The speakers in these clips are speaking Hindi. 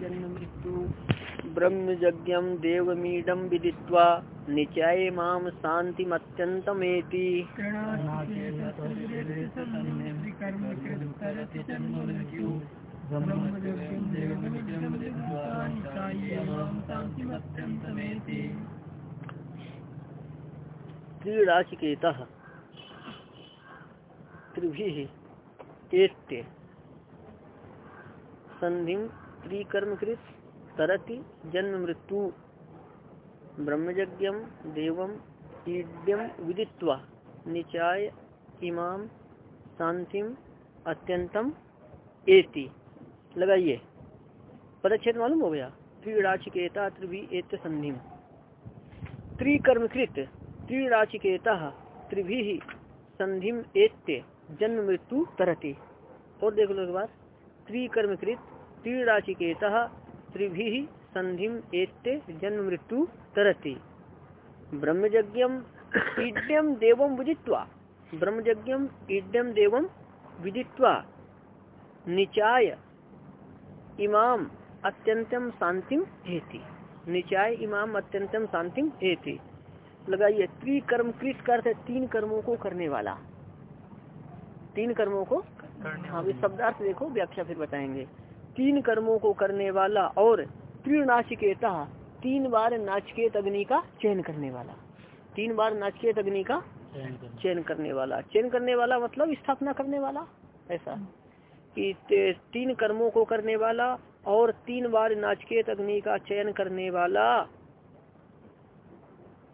जन्म मृत्यु ब्रह्म यज्ञम देवमीडम विदित्वा निचाये माम शांतिमत्यंतमेति त्रिराशिकेत। त्रिभी एत्य संधि त्रिकर्मकृत तरति जन्म मृत्यु ब्रह्मज्ञ देवम ईड्यम विदित्वा निचाय इमाम शांतिम अत्यंतम एति। लगाइए। पदच्छेद मालूम हो गया। त्रिराचिकेता त्रिभी एत संधि। त्रिकर्मकृत त्रिराचिकेता त्रिभी संधिम एत्य जन्म मृत्यु तरती। और देख लो एक बार त्रिकर्मकृत त्रिराचिकेत त्रिभी संधिम एत्य जन्म मृत्यु तरती। ब्रह्मज्ञम ईड्यम देवम विदित्वा। ब्रह्मज्ञम ईड्यम देवम विदित्वा। निचाय इमाम अत्यंतम शांतिम हेति निचाय इमाम अत्यंतम शांतिम हेति लगाइए त्रिकर्म कृत कर तीन कर्मों को करने वाला। तीन कर्मों को हाँ इस शब्दार्थ देखो व्याख्या फिर बताएँगे। तीन कर्मों को करने वाला और त्रिनाचिकेता तीन बार नाचकेत अग्नि का चयन करने वाला। तीन बार नाचकेत अग्नि का चयन करने वाला। चयन करने वाला मतलब स्थापना करने वाला ऐसा। कि तीन कर्मों को करने वाला और तीन बार नाचकेत अग्नि का चयन करने वाला।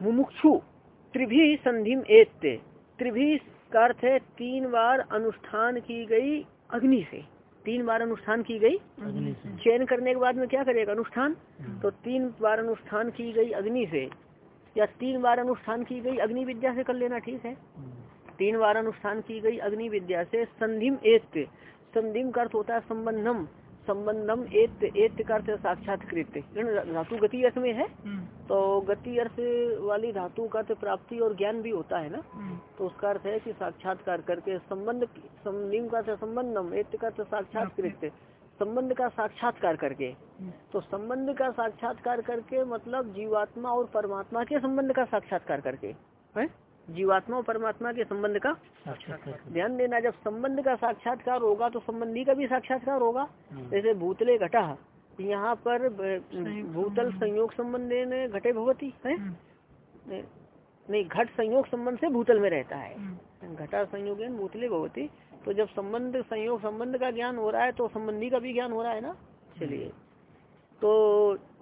मुमुक्षु त्रिभी संधिम एत्य त्रिभी का अर्थ है तीन बार अनुष्ठान की गई अग्नि से। तीन बार अनुष्ठान की गई। चयन करने के बाद में क्या करेगा? अनुष्ठान? तो तीन बार अनुष्ठान की गई अग्नि से या तीन बार अनुष्ठान की गई अग्नि विद्या से कर लेना ठीक है। तीन बार अनुष्ठान की गई अग्नि विद्या से संधिम एक संधिम का अर्थ होता है संबंधम। संबंधम एत एत का अर्थ साक्षात्कृत धातु गति अर्थ में है हम्म। तो गति अर्थ वाली धातु का अर्थ प्राप्ति और ज्ञान भी होता है ना हम्म। तो उसका अर्थ है कि साक्षात्कार करके संबंध निम का संबंधम एत का साक्षात्कृत संबंध का साक्षात्कार करके हम्म। तो संबंध का साक्षात्कार करके मतलब जीवात्मा और परमात्मा के संबंध का साक्षात्कार करके है जीवात्मा और परमात्मा के संबंध का ध्यान देना जब संबंध का साक्षात्कार होगा तो संबंधी का भी साक्षात्कार होगा। हम्म। जैसे भूतले घटा यहाँ पर भूतल संयोग संबंध घटे भगवती है? हम्म। नहीं घट संयोग संबंध से भूतल में रहता है। हम्म। घटा संयोग भूतले भगवती तो जब संबंध संयोग संबंध का ज्ञान हो रहा है तो संबंधी का भी ज्ञान हो रहा है ना? चलिए। तो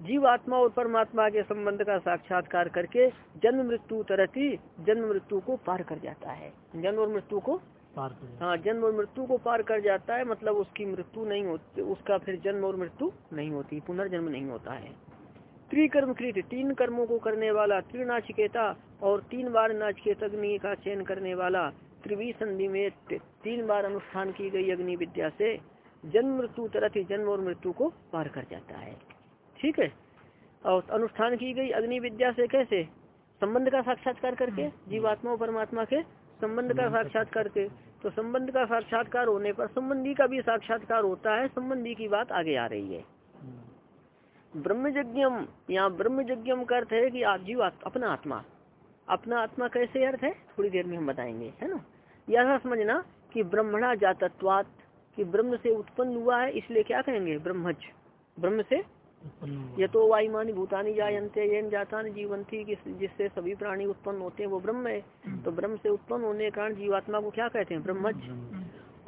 जीव आत्मा और परमात्मा के संबंध का साक्षात्कार करके जन्म मृत्यु तरती जन्म मृत्यु को पार कर जाता है। जन्म और मृत्यु को? पार कर हाँ जन्म और मृत्यु को पार कर जाता है मतलब उसकी मृत्यु नहीं होती उसका फिर जन्म और मृत्यु नहीं होती पुनर्जन्म नहीं होता है। त्रिकर्म कृत तीन कर्मों को करने वाला त्रिनाचिकेता और तीन बार नाचिकेत अग्नि का चयन करने वाला त्रिवी संधि में तीन बार अनुष्ठान की गई अग्नि विद्या से जन्म मृत्यु तरह ही जन्म और मृत्यु को पार कर जाता है। ठीक है? और अनुष्ठान की गई अग्नि विद्या से कैसे? संबंध का साक्षात्कार करके हम्म। जीवात्मा और परमात्मा के संबंध का साक्षात्कार के तो संबंध का साक्षात्कार होने पर संबंधी का भी साक्षात्कार होता है संबंधी की बात आगे आ रही है। हम्म। ब्रह्म यज्ञम यहाँ ब्रह्म यज्ञम का अर्थ है कि आप जीव अपना आत्मा। अपना आत्मा कैसे अर्थ है? थोड़ी देर में हम बताएँगे है ना? यह समझना कि ब्रह्मणा जातत्वात कि ब्रह्म से उत्पन्न हुआ है इसलिए क्या कहेंगे? ब्रह्मज। ब्रह्म से ये तो वायुमानी भूतानी जायंते जाता जीवंती जिससे सभी प्राणी उत्पन्न होते हैं वो ब्रह्म है। तो ब्रह्म से उत्पन्न होने के कारण जीवात्मा को क्या कहते हैं? ब्रह्मज।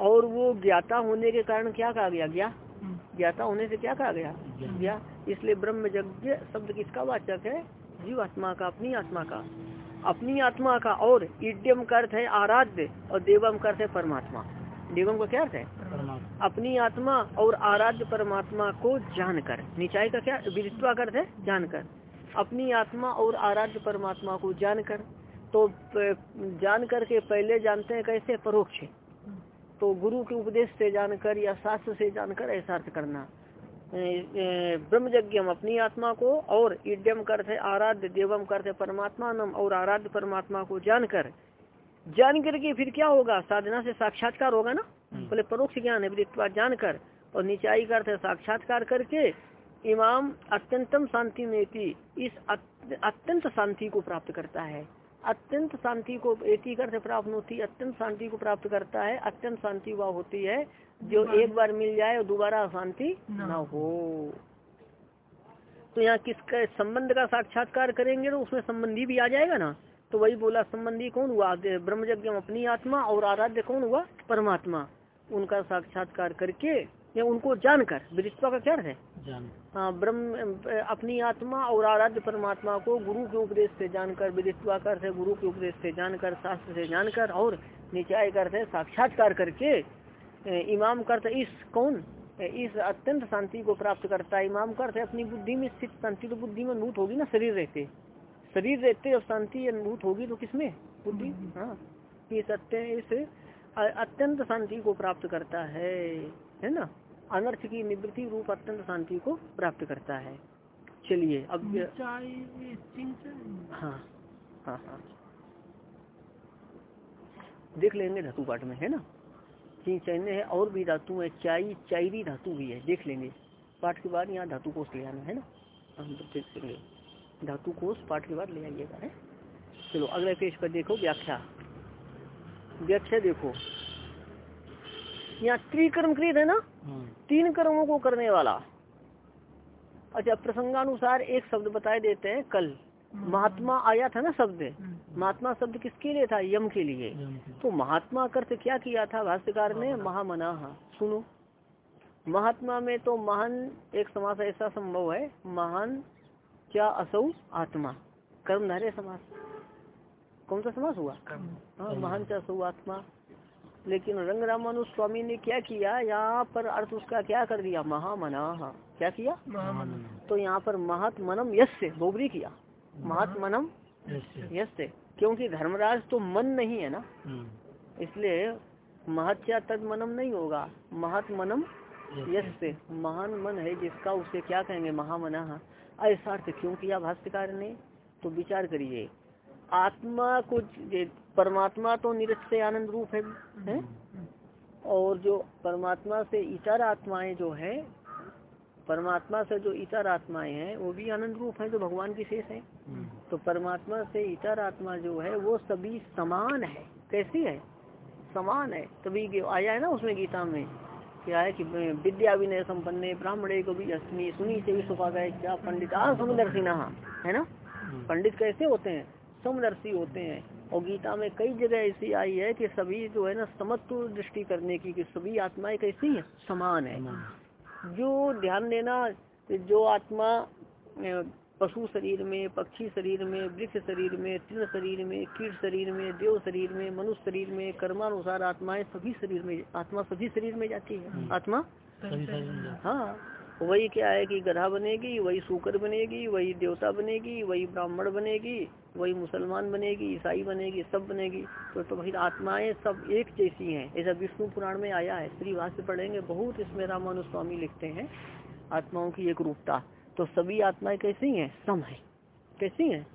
और वो ज्ञाता होने के कारण क्या कहा गया? ज्ञा। हम्म। ज्ञाता होने से क्या कहा गया? ज्ञा। इसलिए ब्रह्म यज्ञ शब्द किसका वाचक है? जीवात्मा का अपनी आत्मा का। अपनी आत्मा का। और इड्यम का अर्थ है आराध्य और देवम का अर्थ है परमात्मा। देवम का क्या अर्थ है? अपनी आत्मा और आराध्य परमात्मा को जानकर। निचाय का क्या? विदित्वा अर्थ है? जानकर। अपनी आत्मा और आराध्य परमात्मा को जानकर। तो जान करके पहले जानते हैं कैसे? परोक्ष। तो गुरु के उपदेश से जानकर या शास्त्र से जानकर ऐसा अर्थ करना। ब्रह्म यज्ञ अपनी आत्मा को और इड्यम करते आराध्य देवम करते परमात्मा नम और आराध्य परमात्मा को जानकर जान करके फिर क्या होगा? साधना से साक्षात्कार होगा ना? हम्म। बोले परोक्ष ज्ञान है विदित्वा जानकर और निचाई का अर्थ है साक्षात्कार करके इमाम अत्यंतम शांति में इस अत्यंत शांति को प्राप्त करता है। अत्यंत शांति को एति अर्थ प्राप्त होती अत्यंत शांति को प्राप्त करता है अत्यंत शांति वह होती है जो एक बार मिल जाए और दोबारा शांति न हो। तो यहाँ किसका संबंध का साक्षात्कार करेंगे तो उसमें संबंधी भी आ जाएगा ना? तो वही बोला संबंधी कौन हुआ? ब्रह्मज्ञ अपनी आत्मा और आराध्य कौन हुआ? परमात्मा। उनका साक्षात्कार करके या उनको जानकर विदित्वा का क्या है? हाँ ब्रह्म अपनी आत्मा और आराध्य परमात्मा को गुरु के उपदेश से जानकर विदित्वा कर से गुरु के उपदेश से जानकर शास्त्र से जानकर और निचाय करते साक्षात्कार करके इमाम करते इस कौन? इस अत्यंत शांति को प्राप्त करता है। इमाम करते अपनी बुद्धि में स्थित शांति तो बुद्धि में अनुभूत होगी ना शरीर रहते। शरीर रहते और शांति अनुभूत होगी तो किसमें? बुद्धि। हाँ। इस अत्यंत इस अत्यंत शांति को प्राप्त करता है है ना? अनर्थ की निवृत्ति रूप अत्यंत शांति को प्राप्त करता है। चलिए अब हाँ हाँ हाँ। देख लेंगे धातु पाठ में है ना? चैन्य है और भी धातु है चाई चायरी धातु भी है। देख लेंगे। पाठ के बाद यहाँ धातु कोष ले आना है ना? हम देख लेंगे। धातु कोष पाठ के बाद ले आइएगा है? चलो अगले पेज पर देखो व्याख्या। व्याख्या देखो। यहाँ त्रिकर्म कृत है ना? हाँ। तीन कर्मों को करने वाला। अच्छा प्रसंगानुसार एक शब्द बताए देते हैं कल। हाँ। महात्मा आया था ना शब्द? हाँ। महात्मा शब्द किसके लिए था? यम के लिए। तो महात्मा करते क्या किया था भाष्यकार ने? महामना। सुनो। महात्मा में तो महान एक समास ऐसा संभव है महान क्या असौ आत्मा? कर्मधारे समास। कौन सा समास हुआ? हाँ महान क्या असौ आत्मा? लेकिन रंग रामानु स्वामी ने क्या किया? यहाँ पर अर्थ उसका क्या कर दिया? महामना क्या किया? तो यहाँ पर महात्मनम यश से बोबरी किया। महात्मनम यश से क्योंकि धर्मराज तो मन नहीं है ना। हम्म। इसलिए महत्या तद मनम नहीं होगा। महात्मनम यश से महान मन है जिसका उसे क्या कहेंगे? महामना ऐसा अर्थ क्यों किया भाष्यकार ने तो विचार करिए। आत्मा को परमात्मा तो निरस्त आनंद रूप है, है? और जो परमात्मा से इतर आत्माएँ जो है परमात्मा से जो इतर आत्माएँ हैं वो भी आनंद रूप है जो भगवान की शेष है। तो परमात्मा से इतर आत्मा जो है वो सभी समान है। कैसी है? समान है। तभी आया है ना उसमें गीता में क्या है कि विद्या विनय संपन्न ब्राह्मणे को भी अस्मी सुनी से भी सुखा गए क्या पंडित? समुदर्शिना है ना? पंडित कैसे होते हैं? समदर्शी होते हैं। और गीता में कई जगह ऐसी आई है कि सभी जो है ना समत्व दृष्टि करने की कि सभी आत्माएँ कैसी है? समान है। जो ध्यान देना जो आत्मा पशु शरीर में पक्षी शरीर में वृक्ष शरीर में तृण शरीर में कीट शरीर में देव शरीर में मनुष्य शरीर में कर्मानुसार आत्माएँ सभी शरीर में आत्मा सभी शरीर में जाती है। हम्म। आत्मा? हाँ। वही क्या है कि गधा बनेगी वही सूकर बनेगी वही देवता बनेगी वही ब्राह्मण बनेगी वही मुसलमान बनेगी ईसाई बनेगी सब बनेगी। तो, तो फिर आत्माएँ सब एक जैसी हैं। ऐसा विष्णु पुराण में आया है श्री भाष्य पढ़ेंगे बहुत इसमें रामानुस्वामी लिखते हैं आत्माओं की एक रूपता। तो सभी आत्माएँ कैसी हैं? सम है। कैसी हैं?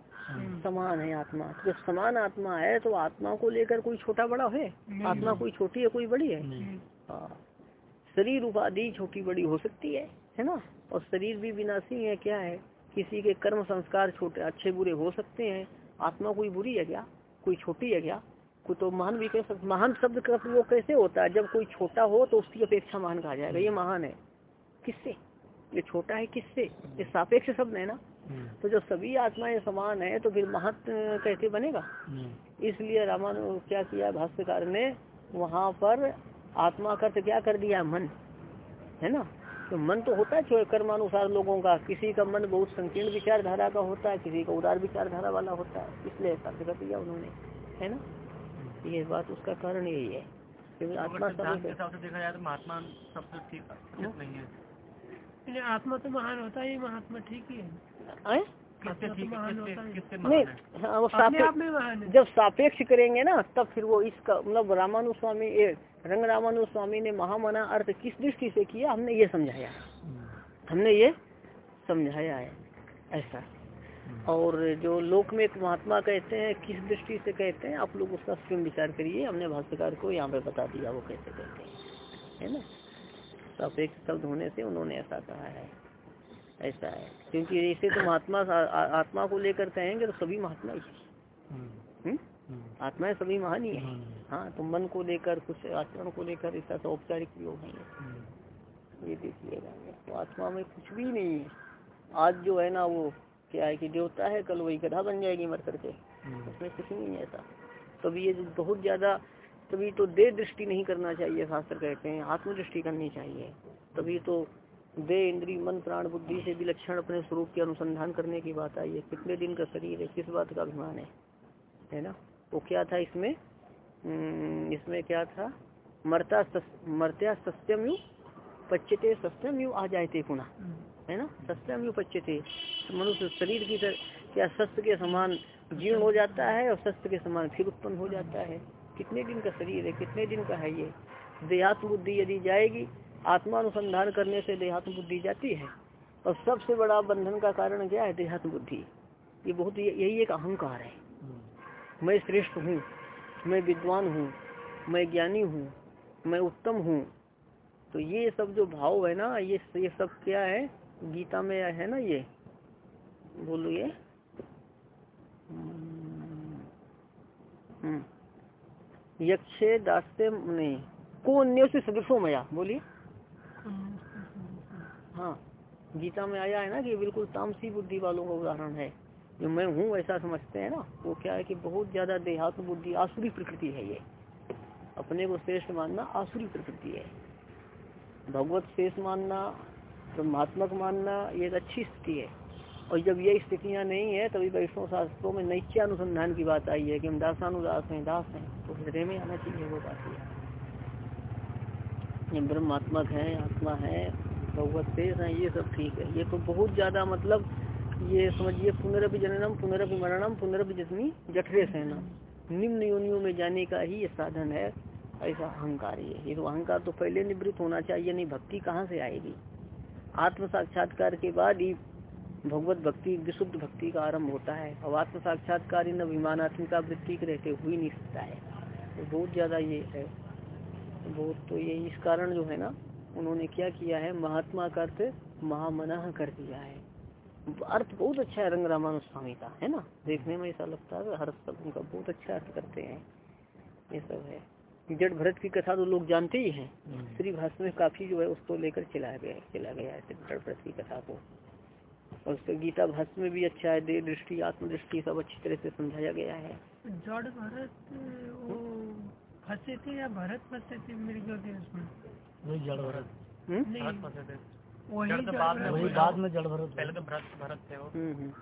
समान है आत्मा। जब तो समान आत्मा है तो आत्मा को लेकर कोई छोटा बड़ा है? आत्मा कोई छोटी है कोई बड़ी है? हाँ। शरीर उपाधि छोटी बड़ी हो सकती है है ना? और शरीर भी विनाशी है क्या है? किसी के कर्म संस्कार छोटे अच्छे बुरे हो सकते हैं। आत्मा कोई बुरी है क्या? कोई छोटी है क्या? कोई तो महान भी कह सकते महान शब्द का वो कैसे होता है? जब कोई छोटा हो तो उसकी अपेक्षा महान कहा जाएगा। ये महान है। किससे? ये छोटा है किससे? ये सापेक्ष शब्द है ना? हम्म। तो जब सभी आत्माएँ समान है तो फिर महत कैसे बनेगा? हम्म। इसलिए रामान क्या किया? भाष्यकार ने वहाँ पर आत्मा का क्या कर दिया? मन। है ना? तो मन तो होता है कर्मानुसार लोगों का। किसी का मन बहुत संकीर्ण विचारधारा का होता है किसी का उदार विचारधारा वाला होता है। इसलिए ऐसा कर दिया उन्होंने। है ना? ये बात उसका कारण यही है। क्योंकि आत्मा देखा जाए तो महात्मा सब ठीक नहीं है। आत्मा तो महान होता है महात्मा ठीक ही है। नहीं हाँ वो सापेक्ष जब सापेक्ष करेंगे ना तब फिर वो इसका मतलब रामानुस्वामी रंग रामानुस्वामी ने महामना अर्थ किस दृष्टि से किया हमने ये समझाया। हमने ये समझाया है ऐसा। और जो लोक में एक महात्मा कहते हैं किस दृष्टि से कहते हैं आप लोग उसका स्वयं विचार करिए। हमने भाष्यकार को यहाँ पे बता दिया वो कैसे कहते हैं। है ना? सापेक्ष शब्द होने से उन्होंने ऐसा कहा है। ऐसा है। क्योंकि ऐसे तो महात्मा आत्मा को लेकर कहेंगे तो सभी महात्मा ही हम्म? आत्माएँ सभी महान ही है। हाँ तो मन को लेकर कुछ आचरण को लेकर ऐसा तो औपचारिक प्रयोग है ये देखिएगा। तो आत्मा में कुछ भी नहीं है। आज जो है ना वो क्या है कि देवता है कल वही गधा बन जाएगी मर करके। उसमें कुछ नहीं है ऐसा। तभी ये बहुत ज़्यादा तभी तो दे दृष्टि नहीं करना चाहिए शास्त्र कहते हैं। आत्मदृष्टि करनी चाहिए। तभी तो दे इंद्री मन प्राण बुद्धि से विलक्षण अपने स्वरूप के अनुसंधान करने की बात आई है। कितने दिन का शरीर है किस बात का अभिमान है? है ना? वो क्या था इसमें? हम्म, इसमें क्या था? मरता मरत्या सत्यम यु पच्चते सत्यम यू आ जाते पुनः है ना? सत्यम यु पच्चते मनुष्य शरीर की क्या शस्त्र के समान जीर्ण हो जाता है और शस्त्र के समान फिर उत्पन्न हो जाता है? कितने दिन का शरीर है, कितने दिन का है ये? देहात्म बुद्धि यदि जाएगी आत्मानुसंधान करने से देहात्म बुद्धि जाती है। और सबसे बड़ा बंधन का कारण क्या है? देहात्म बुद्धि। ये बहुत यही एक अहंकार है। मैं श्रेष्ठ हूँ, मैं विद्वान हूँ, मैं ज्ञानी हूँ, मैं उत्तम हूँ। तो ये सब जो भाव है ना, ये ये सब क्या है? गीता में है ना ये? बोलो ये। हम्म। यक्षे दास्ते नहीं को अन्य से सदस्यों मया? बोलिए। हाँ गीता में आया है ना कि बिल्कुल तामसी बुद्धि वालों का उदाहरण है। जो मैं हूँ, ऐसा समझते हैं ना, वो क्या है कि बहुत ज़्यादा देहात्म बुद्धि, आसुरी प्रकृति है ये। अपने को श्रेष्ठ मानना आसुरी प्रकृति है। भगवत श्रेष्ठ मानना, ब्रह्मात्मक मानना, ये एक अच्छी स्थिति है। और जब ये स्थितियाँ नहीं है, तभी वैष्णव शास्त्रों में नैत्य अनुसंधान की बात आई है कि हम दासानुदास हैं, दास हैं तो हृदय में आना चाहिए वो बात ये ब्रह्मात्मक है, आत्मा है, भगवत शेष है, ये सब ठीक है। ये तो बहुत ज़्यादा मतलब ये समझिए पुनरभि जननम पुनरभि मरणम पुनरभि जितनी जठरे सेना निम्न योनियों में जाने का ही ये साधन है, ऐसा अहंकार ये ये तो अहंकार तो पहले निवृत्त होना चाहिए, नहीं, भक्ति कहाँ से आएगी? आत्म साक्षात्कार के बाद ही भगवत भक्ति विशुद्ध भक्ति का आरंभ होता है। और आत्म साक्षात्कार इन अभिमानात्मिका वृत्ति के रहते हुए नहीं सकता है। तो बहुत ज़्यादा ये है। बहुत तो ये इस कारण जो है ना उन्होंने क्या किया है? महात्मा का अर्थ महामना कर दिया है। अर्थ बहुत अच्छा है रंग रामानु स्वामी का है ना? देखने में ऐसा लगता है हर सब उनका बहुत अच्छा अर्थ करते हैं। ये सब है। जट भरत की कथा तो लोग जानते ही हैं। हम्म। श्री भाषण में काफ़ी जो है उसको लेकर चला गया चला गया है जट भरत की कथा को। और उसके गीता भाष्य में भी अच्छा है देह दृष्टि आत्मदृष्टि सब अच्छी तरह से समझाया गया है। जड़ भरत वो फंसे थे या भरत फंसे थे मेरे उसमें? वही जड़ भरत। हम्म? वही तो बाद में जड़ भरत पहले तो भरत भरत थे वो। हम्म, हम्म।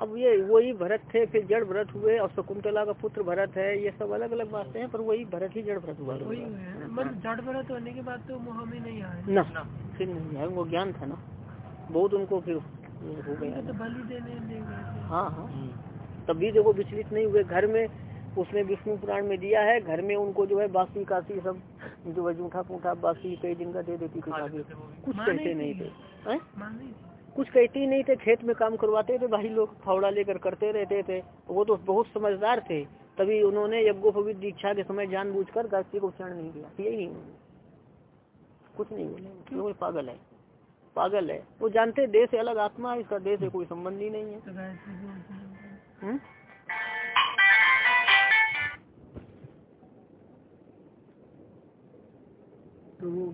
अब ये वही भरत थे फिर जड़ भरत हुए और शकुंतला का पुत्र भरत है ये सब अलग अलग बातें हैं पर वही भरत ही जड़ भरत हुआ। मतलब जड़ भरत होने के बाद तो मोह में नहीं आया ना फिर नहीं आया वो ज्ञान था ना। बहुत उनको फिर हो गया। तो बलि देने हाँ हाँ। तभी देखो विचलित नहीं हुए। घर में उसने विष्णु पुराण में दिया है। घर में उनको जो है बासी काशी सब जो है जूठा पूठा बासी कई दिन का दे देती थी काफ़ी। कुछ कहते नहीं थे। कुछ कहते ही नहीं थे। खेत में काम करवाते थे भाई लोग। फावड़ा लेकर करते रहते थे। वो तो बहुत समझदार थे। तभी उन्होंने यज्ञोपवित दीक्षा के समय जानबूझकर गायत्री को उच्चारण नहीं किया यही नहीं कुछ नहीं बोले। पागल है। पागल है। वो जानते देह से अलग आत्मा है इसका देह से कोई संबंध ही नहीं है। हम्म? तो वो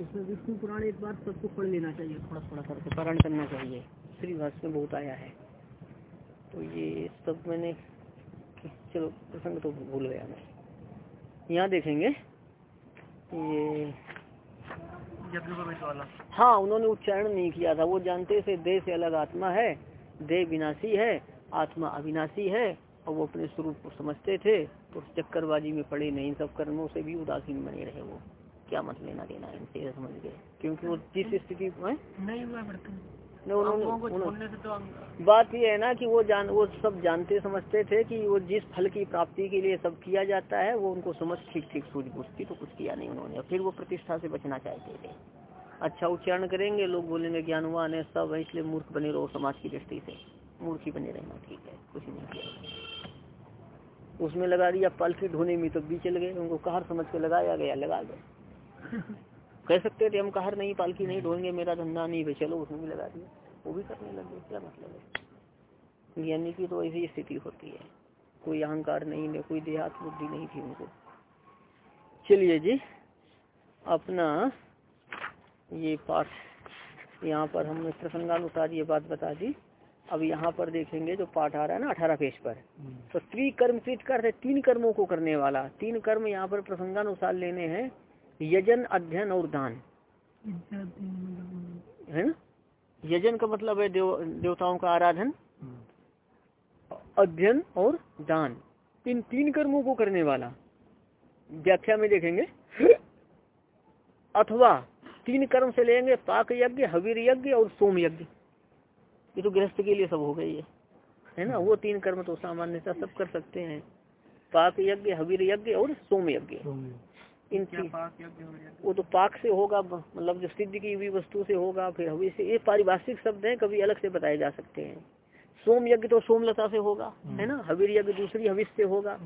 इसमें विष्णु पुराण एक बार सबको पढ़ लेना चाहिए। थोड़ा थोड़ा करके पारण करना चाहिए। श्री भाष में बहुत आया है। तो ये सब मैंने चलो प्रसंग तो भूल गया मैं। यहाँ देखेंगे। ये हाँ उन्होंने उच्चारण नहीं किया था। वो जानते थे देह से अलग आत्मा है। देह विनाशी है आत्मा अविनाशी है और वो अपने स्वरूप को समझते थे तो चक्करबाजी में पड़े नहीं। सब कर्मों से भी उदासीन बने रहे वो। क्या मत लेना देना इनसे समझ गए। क्योंकि वो जिस स्थिति में नहीं हुआ तो बात ये है ना कि वो जान वो सब जानते समझते थे कि वो जिस फल की प्राप्ति के लिए सब किया जाता है वो उनको समझ ठीक ठीक सूझ बुझती तो कुछ किया नहीं उन्होंने। फिर वो प्रतिष्ठा से बचना चाहते थे। अच्छा उच्चारण करेंगे लोग बोलेंगे ज्ञानवान है सब है इसलिए मूर्ख बने रहो समाज की दृष्टि से। मूर्ख ही बने रहना ठीक है कुछ नहीं किया उसमें लगा दिया पालकी ढोने में तो भी चल गए उनको कहा समझ के लगाया गया लगा गए। कह सकते थे हम कहर नहीं पालकी नहीं ढोएँगे मेरा धंधा नहीं भाई चलो उसमें भी लगा दिया। वो भी करने लग लगे क्या मतलब है? ज्ञानी की तो ऐसी स्थिति होती है। कोई अहंकार नहीं है कोई देहात बुद्धि नहीं थी उनको। चलिए जी अपना ये पाठ यहाँ पर हमने प्रसंगानुसार ये बात बता दी। अब यहाँ पर देखेंगे जो पाठ आ रहा है ना अठारह पेज पर। तो त्रिकर्म कृत कर तीन कर्मों को करने वाला। तीन कर्म यहाँ पर प्रसंगानुसार लेने हैं। यजन, अध्ययन और दान। है ना? यजन का मतलब है देव, देवताओं का आराधन, अध्ययन और दान। इन तीन कर्मों को करने वाला, व्याख्या में देखेंगे, अथवा तीन कर्म से लेंगे, पाक यज्ञ, हवीर यज्ञ और सोम यज्ञ। ये तो गृहस्थ के लिए सब हो गई है है ना? वो तीन कर्म तो सामान्यता सब कर सकते हैं। पाक यज्ञ, हवीर यज्ञ और सोम यज्ञ। इन वो तो पाक से होगा मतलब जो सिद्ध की हुई वस्तु से होगा फिर हवी से ये पारिभाषिक शब्द है कभी अलग से बताए जा सकते हैं। सोम यज्ञ तो सोमलता से होगा है ना? हवीर यज्ञ दूसरी हविष से होगा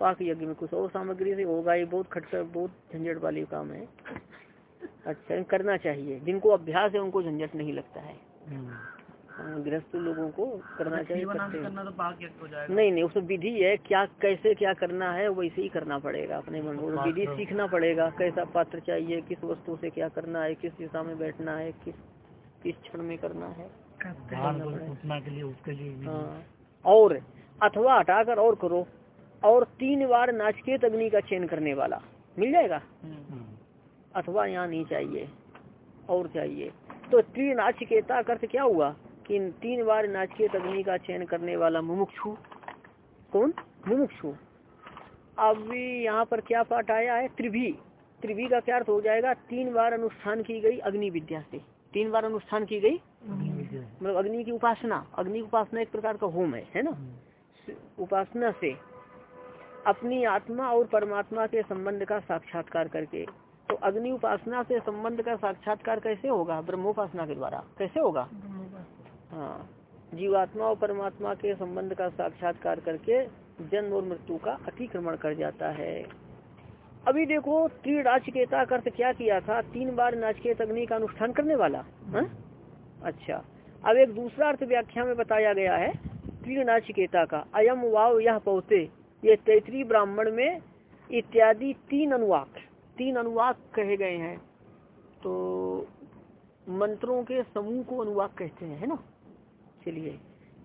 पाक यज्ञ में कुछ और सामग्री से होगा ये बहुत खटकर बहुत झंझट वाली काम है। अच्छा करना चाहिए। जिनको अभ्यास है उनको झंझट नहीं लगता है। हाँ, गृहस्थ लोगों को करना चाहिए करना तो पाक हो जाएगा। नहीं नहीं उसमें विधि है क्या कैसे क्या करना है वैसे ही करना पड़ेगा अपने मन को विधि सीखना पड़ेगा कैसा पात्र चाहिए किस वस्तु से क्या करना है किस दिशा में बैठना है किस किस क्षण में करना है। के लिए उसके लिए हाँ और अथवा हटाकर और करो और तीन बार नाचकेत अग्नि का चयन करने वाला मिल जाएगा? हम्म। अथवा यहाँ नहीं चाहिए और चाहिए। तो त्रिनाचिकेता अर्थ क्या हुआ? कि तीन बार नाचकेत अग्नि का चयन करने वाला मुमुक्षु। कौन? मुमुक्षु। अब यहाँ पर क्या पाठ आया है? त्रिभी। त्रिभी का क्या अर्थ हो जाएगा? तीन बार अनुष्ठान की गई अग्नि विद्या से। तीन बार अनुष्ठान की गई मतलब अग्नि की उपासना। अग्नि उपासना एक प्रकार का होम है है ना? उपासना से अपनी आत्मा और परमात्मा के संबंध का साक्षात्कार करके। तो अग्नि उपासना से संबंध का साक्षात्कार कैसे होगा? ब्रह्मोपासना के द्वारा। कैसे होगा? हाँ जीवात्मा और परमात्मा के संबंध का साक्षात्कार करके जन्म और मृत्यु का अतिक्रमण कर जाता है। अभी देखो त्रिनाचकेता अर्थ क्या किया था? तीन बार नाचकेत अग्नि का अनुष्ठान करने वाला, है? हाँ? अच्छा अब एक दूसरा अर्थ व्याख्या में बताया गया है त्रिनाचिकेता का। अयम वाव यह पौते, ये तैतरी ब्राह्मण में इत्यादि तीन अनुवाक तीन अनुवाक कहे गए हैं। तो मंत्रों के समूह को अनुवाक कहते हैं, है ना? चलिए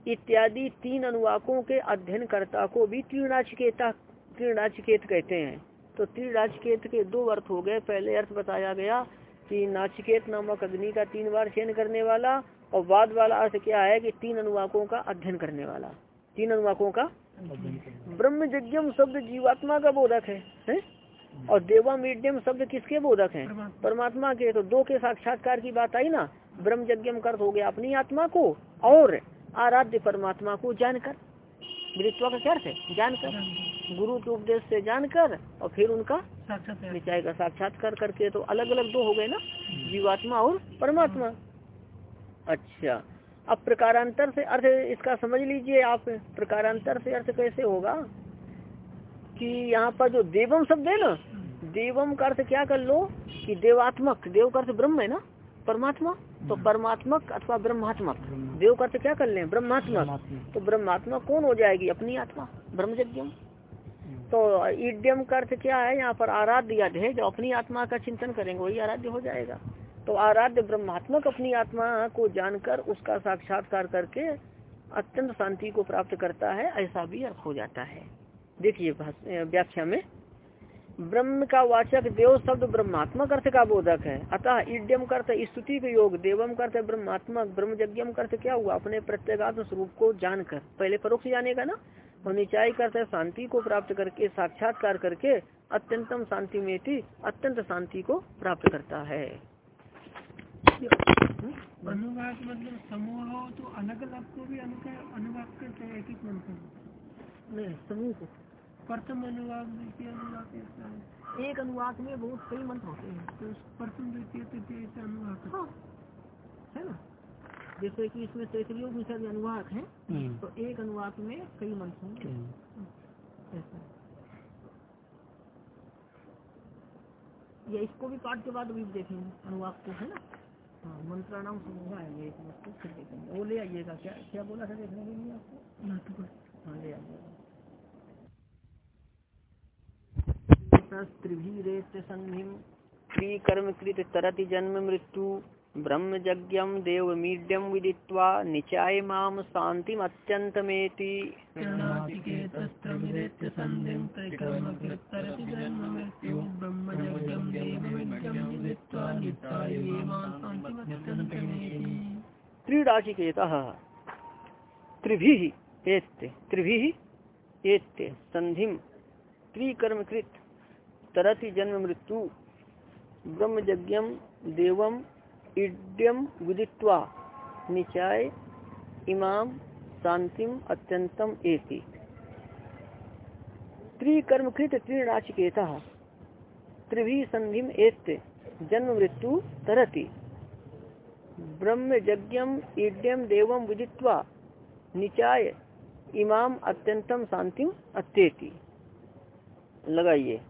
इत्यादि तीन अनुवाकों के अध्ययन कर्ता को भी त्रिनाचिकेता त्रिनाचिकेत कहते हैं। तो त्रिनाचिकेत के दो अर्थ हो गए। पहले अर्थ बताया गया कि नाचिकेत नामक अग्नि का तीन बार चयन करने वाला और बाद वाला अर्थ क्या है कि तीन अनुवाकों का अध्ययन करने वाला। तीन अनुवाकों का ब्रह्म यज्ञम शब्द जीवात्मा का बोधक है, है? और देवा मीडियम शब्द किसके बोधक है? परमात्मा के। तो दो के साक्षात्कार की बात आई ना? ब्रह्म यज्ञम कर हो गया अपनी आत्मा को और आराध्य परमात्मा को जानकर। मृत्वा का क्या अर्थ है? जानकर। गुरु के उपदेश से जानकर और फिर उनका निचाय का साक्षात्कार करके तो अलग अलग दो हो गए ना? जीवात्मा और परमात्मा। अच्छा। अब प्रकारांतर से अर्थ इसका समझ लीजिए आप। प्रकारांतर से अर्थ कैसे होगा? कि यहाँ पर जो देवम शब्द है ना देवम का अर्थ क्या कर लो? कि देवात्मक। देव का अर्थ ब्रह्म है ना? परमात्मा? तो हम्म। परमात्मक अथवा ब्रह्मात्मक। देव का अर्थ क्या कर ले? ब्रह्मात्मक। तो ब्रह्मात्मक कौन हो जाएगी? अपनी आत्मा? ब्रह्मज्ञम हम्म। तो ईड्यम का अर्थ क्या है? यहाँ पर आराध्य है जो अपनी आत्मा का चिंतन करेंगे वही आराध्य हो जाएगा। तो आराध्य ब्रह्मात्मक अपनी आत्मा को जानकर उसका साक्षात्कार करके अत्यंत शांति को प्राप्त करता है ऐसा भी अर्थ हो जाता है। देखिए व्याख्या में। ब्रह्म का वाचक देव शब्द ब्रह्मात्मक अर्थ का बोधक है। अतः इड्यम अर्थ स्तुति के योग देवम अर्थ ब्रह्मात्मक ब्रह्म यज्ञम अर्थ क्या हुआ? अपने प्रत्येगात्म स्वरूप को जानकर पहले परोक्ष जाने का ना? और निचाई करते शांति को प्राप्त करके साक्षात्कार करके अत्यंतम शांति में अत्यंत शांति को प्राप्त करता है। अनुवाद मतलब समूह हो तो अलग अलग को भी अनुवाद करते हैं एक ही मंत्र नहीं समूह को। प्रथम अनुवाद द्वितीय अनुवाद एक अनुवाद में बहुत कई मंत्र होते हैं। तो प्रथम द्वितीय तृतीय ऐसे अनुवाद हाँ। है। ना? जैसे कि इसमें तैतरियों सभी अनुवाद है हम्म। तो एक अनुवाद में कई मंत्र होंगे हम्म। ऐसा या इसको भी पाठ के बाद भी देखेंगे अनुवाद को है ना? हाँ समूह आएँगे एक वस्तु फिर देखेंगे। वो ले आइएगा क्या क्या बोला था देखने के लिए आपको? हाँ ले आइएगा। त्रिभीरेत संधिम। त्रिकर्मकृत तरति जन्म मृत्यु ब्रह्म यज्ञम देव मीड्यम विदित्वा निचाय माम शांति अत्यंतमेति त्रिडाचिकेत त्रिभि एत्ते त्रिभि एत्ते संधि त्रिकर्मकृत तरति जन्म मृत्यु। ब्रह्म यज्ञम देवम इड्यम विदित्वा निचाय इमाम शांतिम अत्यंतम एति। त्रिकर्मकृत त्रिनाचिकेत। त्रिभी संधिम एत जन्म मृत्यु तरति। ब्रह्म यज्ञम ईड्यम देवम विदित्वा निचाय इमाम अत्यंतम शांतिम अत्येति। लगाइए।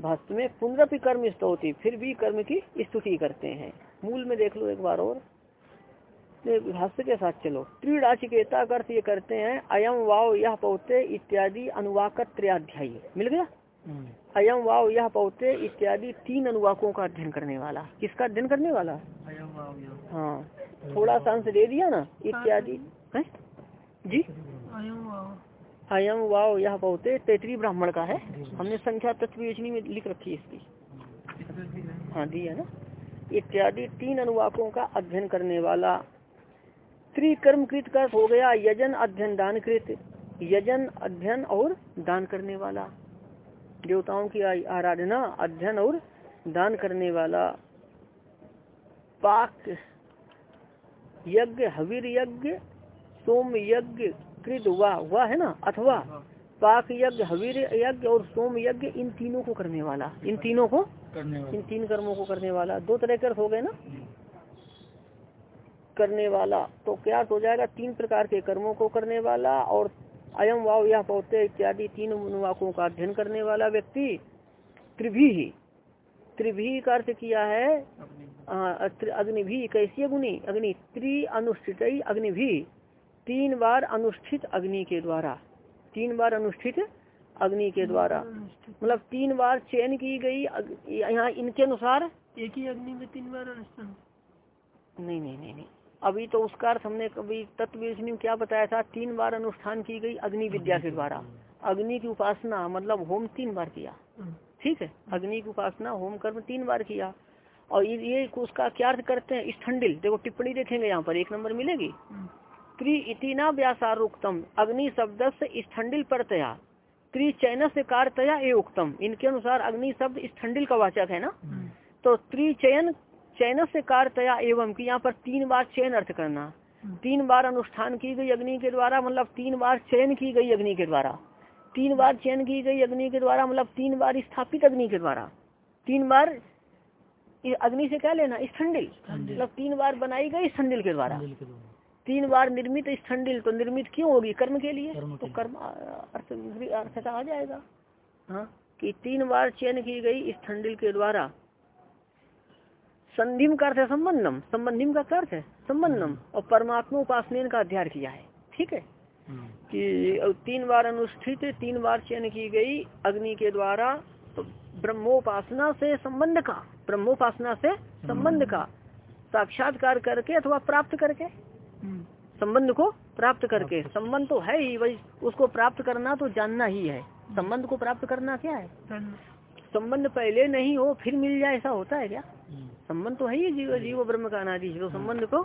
भाष्य में पुनरपि कर्म स्तौति फिर भी कर्म की स्तुति करते हैं। मूल में देख लो एक बार और। भाष्य के साथ चलो। त्रिडाचिकेता अर्थ ये करते हैं अयम वाव यह पौते इत्यादि अनुवाक त्रयाध्यायी मिल गया? हम्म। अयम वाव यह पौते इत्यादि तीन अनुवाकों का अध्ययन करने वाला। किसका अध्ययन करने वाला? हाँ। थोड़ा सा अंश दे दिया ना। इत्यादि। है। जी? अयम वाव यह पौते तैतरी ब्राह्मण का है। हमने संख्या तत्व में लिख रखी है इसकी। हाँ दी है ना? इत्यादि तीन अनुवाकों का अध्ययन करने वाला। त्रिकर्म कृत का हो गया यजन अध्ययन दान कृत यजन अध्ययन और दान करने वाला। देवताओं की आराधना अध्ययन और दान करने वाला। पाक यज्ञ हवीर यज्ञ सोम यज्ञ कृत हुआ हुआ है ना? अथवा पाक यज्ञ हवीर यज्ञ और सोम यज्ञ इन तीनों को करने वाला इन तीनों को करने वाला। इन तीन कर्मों को करने वाला। दो तरह के हो गए ना? करने वाला तो क्या हो जाएगा? तीन प्रकार के कर्मों को करने वाला और अयम वाव यह पौते इत्यादि तीन वाकों का अध्ययन करने वाला व्यक्ति त्रिभी ही। त्रिभी का अर्थ किया है अग्निभी कैसी अग्नि? अग्नि त्रि अनुष्ठित अग्निभी तीन बार अनुष्ठित अग्नि के द्वारा। तीन बार अनुष्ठित अग्नि के द्वारा। मतलब तीन बार चयन की गई यहाँ इनके अनुसार? एक ही अग्नि में तीन बार अनुष्ठान। नहीं नहीं नहीं नहीं। अभी तो उसका अर्थ हमने कभी तत्व में क्या बताया था? तीन बार अनुष्ठान की गई अग्नि विद्या के द्वारा। अग्नि की उपासना मतलब होम तीन बार किया। हम्म। ठीक है? अग्नि की उपासना होम कर्म तीन बार किया। और ये उसका क्या अर्थ करते हैं? स्थंडिल देखो टिप्पणी देखेंगे यहाँ पर। एक नंबर मिलेगी? त्रि इतना व्यासारोक्तम अग्नि शब्द से स्थंडिल पर तया। त्रिचयन से कारतया ए उक्तम। इनके अनुसार अग्नि शब्द ठंडिल का वाचक है ना? हम्म। तो त्रिचयन चयन से कारतया एवं की यहाँ पर तीन बार चयन अर्थ करना। हम्म। तीन बार अनुष्ठान की गई अग्नि के द्वारा मतलब तीन बार चयन की गई अग्नि के द्वारा। तीन बार चयन की गई अग्नि के द्वारा मतलब तीन बार स्थापित अग्नि के द्वारा। तीन बार अग्नि से क्या लेना? स्थंडिल मतलब तीन बार बनाई गई स्थंडिल के द्वारा। तीन बार निर्मित स्थंडिल तो निर्मित क्यों होगी? कर्म के लिए? कर्म तो कर्म अर्थ अर्थ का आ जाएगा। हाँ? कि तीन बार चयन की गई स्थंडिल के द्वारा। संधिम का अर्थ है संबंधम। संबंधिम का अर्थ है? संबंधम। और परमात्मा उपासन का अध्ययन किया है। ठीक है? हम्म। कि तीन बार अनुष्ठित तीन बार चयन की गई अग्नि के द्वारा तो ब्रह्मोपासना से संबंध का। ब्रह्मोपासना से संबंध का। साक्षात्कार करके अथवा प्राप्त करके। संबंध को प्राप्त करके। संबंध तो है ही वही उसको प्राप्त करना तो जानना ही है। संबंध को प्राप्त करना क्या है? संबंध पहले नहीं हो फिर मिल जाए ऐसा होता है क्या? संबंध तो है ही जीव जीव ब्रह्म का अनादि तो संबंध को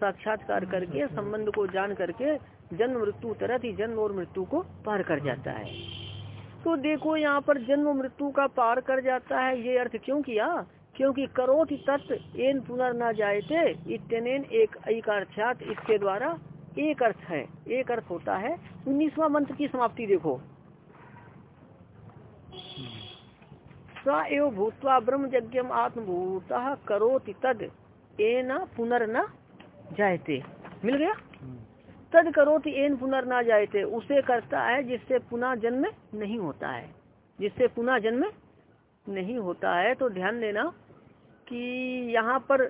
साक्षात्कार करके संबंध को जान करके जन्म मृत्यु तरह ही जन्म और मृत्यु को पार कर जाता है। तो देखो यहाँ पर जन्म मृत्यु का पार कर जाता है ये अर्थ क्यों किया? क्योंकि करोट तत्व एन पुनर्न जायते इतनेन एक अर्थात इसके द्वारा एक अर्थ है। एक अर्थ होता है। उन्नीसवा मंत्र की समाप्ति देखो। स एव भूतवा ब्रह्म यज्ञम आत्मभूत करोति तद एन पुनर्न जायते मिल गया? तद करोति एन पुनर्न जायते उसे करता है जिससे पुनः जन्म नहीं होता है। जिससे पुनः जन्म नहीं होता है तो ध्यान देना कि यहाँ पर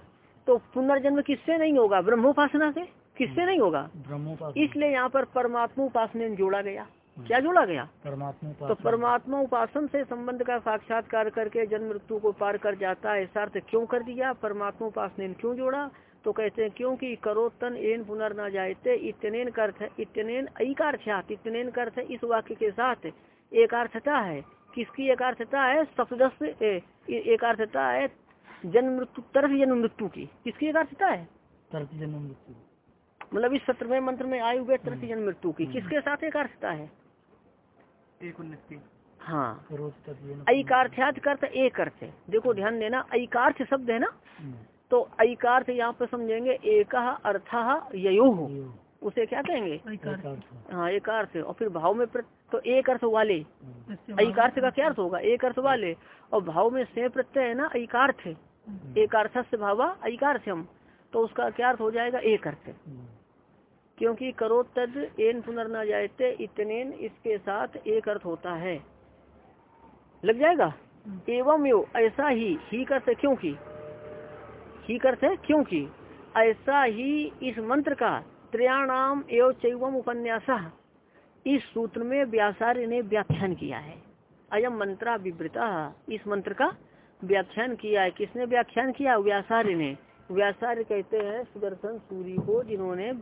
तो पुनर्जन्म किससे नहीं होगा? ब्रह्मोपासना से? किससे नहीं होगा? ब्रह्मोपासना। इसलिए यहाँ पर परमात्मा उपासना जोड़ा गया। क्या जोड़ा गया? परमात्मा तो परमात्मा उपासन से संबंध का साक्षात्कार करके जन्म मृत्यु को पार कर जाता है ऐसा अर्थ क्यों कर दिया? परमात्मा उपासना क्यों जोड़ा? तो कहते हैं क्योंकि करो तन एन पुनर्ना जायते इतनेन अर्थ है इतनेन ऐकार्थ्यात इतनेन अर्थ है इस वाक्य के साथ एक अर्थता है। किसकी एक अर्थता है? सप्तदश एक अर्थता है जन्म मृत्यु तरफ़ जन्म मृत्यु की। किसकी एक अर्थता है तरफ़ जन्म मृत्यु। मतलब इस सत्रहवें मंत्र में आयु हुए तरफ़ जन्म मृत्यु की। किसके साथ एक है। एक हाँ ऐकार्थ्यात करते एक अर्थ है देखो ध्यान देना ऐकार्थ शब्द है ना? हम्म। तो ऐकार्थ यहाँ पे समझेंगे एक अर्थ यो उसे क्या कहेंगे? हाँ एक अर्थ और फिर भाव में तो एक अर्थ वाले। ऐकार्थ का क्या अर्थ होगा? एक अर्थ वाले। और भाव में से प्रत्यय है ना ऐकार्थ एक अर्थ से भावा ऐकार्थम तो उसका क्या अर्थ हो जाएगा? एक अर्थ। क्योंकि करो तद एन पुनर्ना जायते इतने इसके साथ एक अर्थ होता है। लग जाएगा? एवं यो ऐसा ही ही करते क्योंकि ही करते क्योंकि ऐसा ही इस मंत्र का त्रयाणाम एवं चैवम उपन्यास इस सूत्र में व्यासार्य ने व्याख्यान किया है। अयम मंत्रा विवृता इस मंत्र का व्याख्यान किया है। किसने व्याख्यान किया? व्यासार्य ने। व्यासार्य कहते हैं सुदर्शन सूरी को जिन्होंने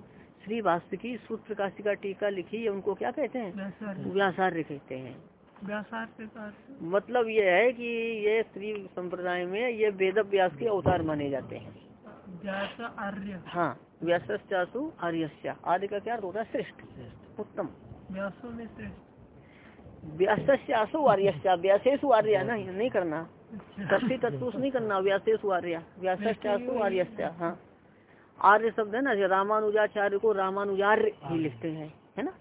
श्री वास्तुकी सूत्र काशिका टीका लिखी है उनको क्या कहते हैं? व्यासार्य। कहते हैं। मतलब ये है कि ये स्त्री संप्रदाय में ये वेद व्यास के अवतार माने जाते हैं। आर्य हाँ व्यासु आर्य आदि का क्या होता है? श्रेष्ठ। उत्तम। व्यासो में श्रेष्ठ। व्यासो आर्य व्यासेशु आर्य नहीं करना। तथ्य तत्व नहीं करना व्यासेशु आर्य व्यासु आर्य हाँ। आर्य शब्द है ना रामानुजाचार्य को रामानुजार्य भी लिखते हैं है ना?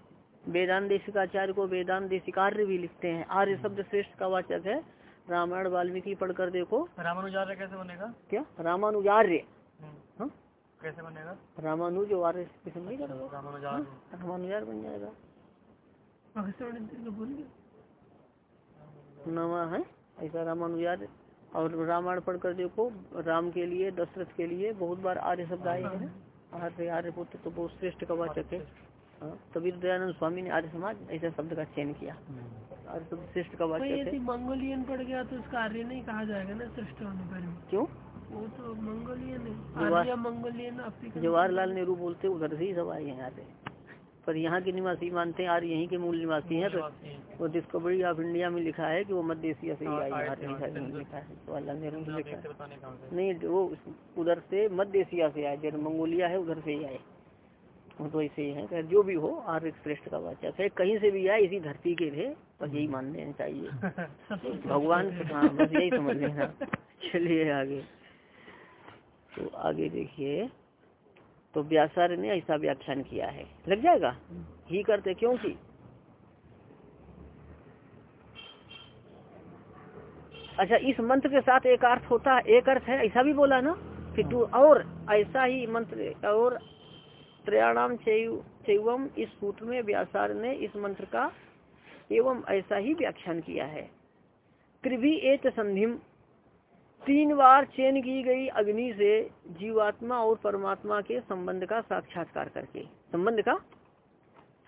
वेदांत देशिकाचार्य को वेदांत देशिकार्य भी लिखते हैं। आर्य शब्द श्रेष्ठ का वाचक है। रामायण वाल्मीकि पढ़कर देखो। रामानुजार्य कैसे बनेगा? क्या? रामानुजार्य। हम्म। हाँ? कैसे बनेगा? रामानुज आर्य नहीं हाँ? रामानुजार बन जाएगा। नवा है। ऐसा रामानुजार और रामायण पढ़कर देखो राम के लिए दशरथ के लिए बहुत बार आर्य शब्द आए हैं आर्य आर्य पुत्र तो बहुत श्रेष्ठ का वाचक है। हाँ, तभी तो दयानंद स्वामी ने आर्य समाज ऐसा शब्द का चयन किया। आर्य शब्द श्रेष्ठ का वाचक है। मंगोलियन पढ़ गया तो उसका आर्य नहीं कहा जाएगा ना श्रेष्ठ होने पर क्यों? वो तो मंगोलियन है। मंगोलियन जवाहरलाल नेहरू बोलते उधर से ही सब आए हैं यहाँ पे। पर यहाँ के निवासी मानते हैं आर्य यहीं के मूल निवासी हैं तो वो डिस्कवरी ऑफ़ इंडिया में लिखा है कि वो मध्य एशिया से ही हाँ, आई लिखा है जवाहरलाल नेहरू ने लिखा नहीं वो उधर से मध्य एशिया से आए जैसे मंगोलिया है उधर से ही आए। वो तो ऐसे ही है जो भी हो आर्य श्रेष्ठ का वाचक है कहीं से भी आए इसी धरती के थे बस यही मान लेना चाहिए। भगवान हाँ बस यही समझ लेना। चलिए आगे। तो आगे देखिए। तो व्यासार्य ने ऐसा व्याख्यान किया है। लग जाएगा? ही करते क्योंकि अच्छा इस मंत्र के साथ एक अर्थ होता है एक अर्थ है ऐसा भी बोला ना फिर तू और ऐसा ही मंत्र और त्रयाणाम चैवम इस सूत्र में व्यासार ने इस मंत्र का एवं ऐसा ही व्याख्यान किया है। त्रिवी एक संधिम। तीन बार चयन की गई अग्नि से जीवात्मा और परमात्मा के संबंध का साक्षात्कार करके। संबंध का?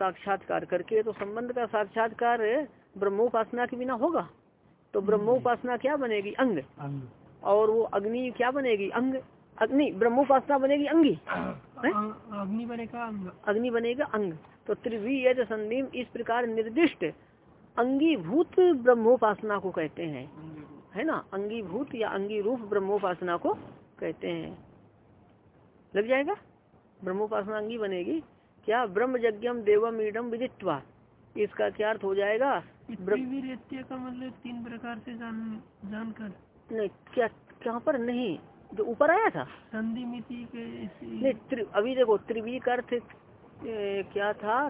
साक्षात्कार करके तो संबंध का साक्षात्कार ब्रह्मोपासना के बिना होगा। तो ब्रह्मोपासना क्या बनेगी? अंग। और वो अग्नि क्या बनेगी? अंग। अग्नि ब्रह्मोपासना बनेगी अंगी। अग्नि बनेगा अंग। अग्नि बनेगा अंग। तो त्रिवी यद संदीम इस प्रकार निर्दिष्ट अंगीभूत ब्रह्मोपासना को कहते हैं। है ना? अंगीभूत या अंगी रूप ब्रह्मोपासना को कहते हैं। लग जाएगा? ब्रह्मोपासना अंगी बनेगी। क्या ब्रह्म यज्ञम देवम ईडम विदित्वा? इसका क्या अर्थ हो जाएगा? का मतलब तीन प्रकार से जान जानकर? नहीं क्या कहाँ पर? नहीं जो ऊपर आया था। संधि मिति के नहीं अभी देखो त्रिवी का अर्थ क्या था?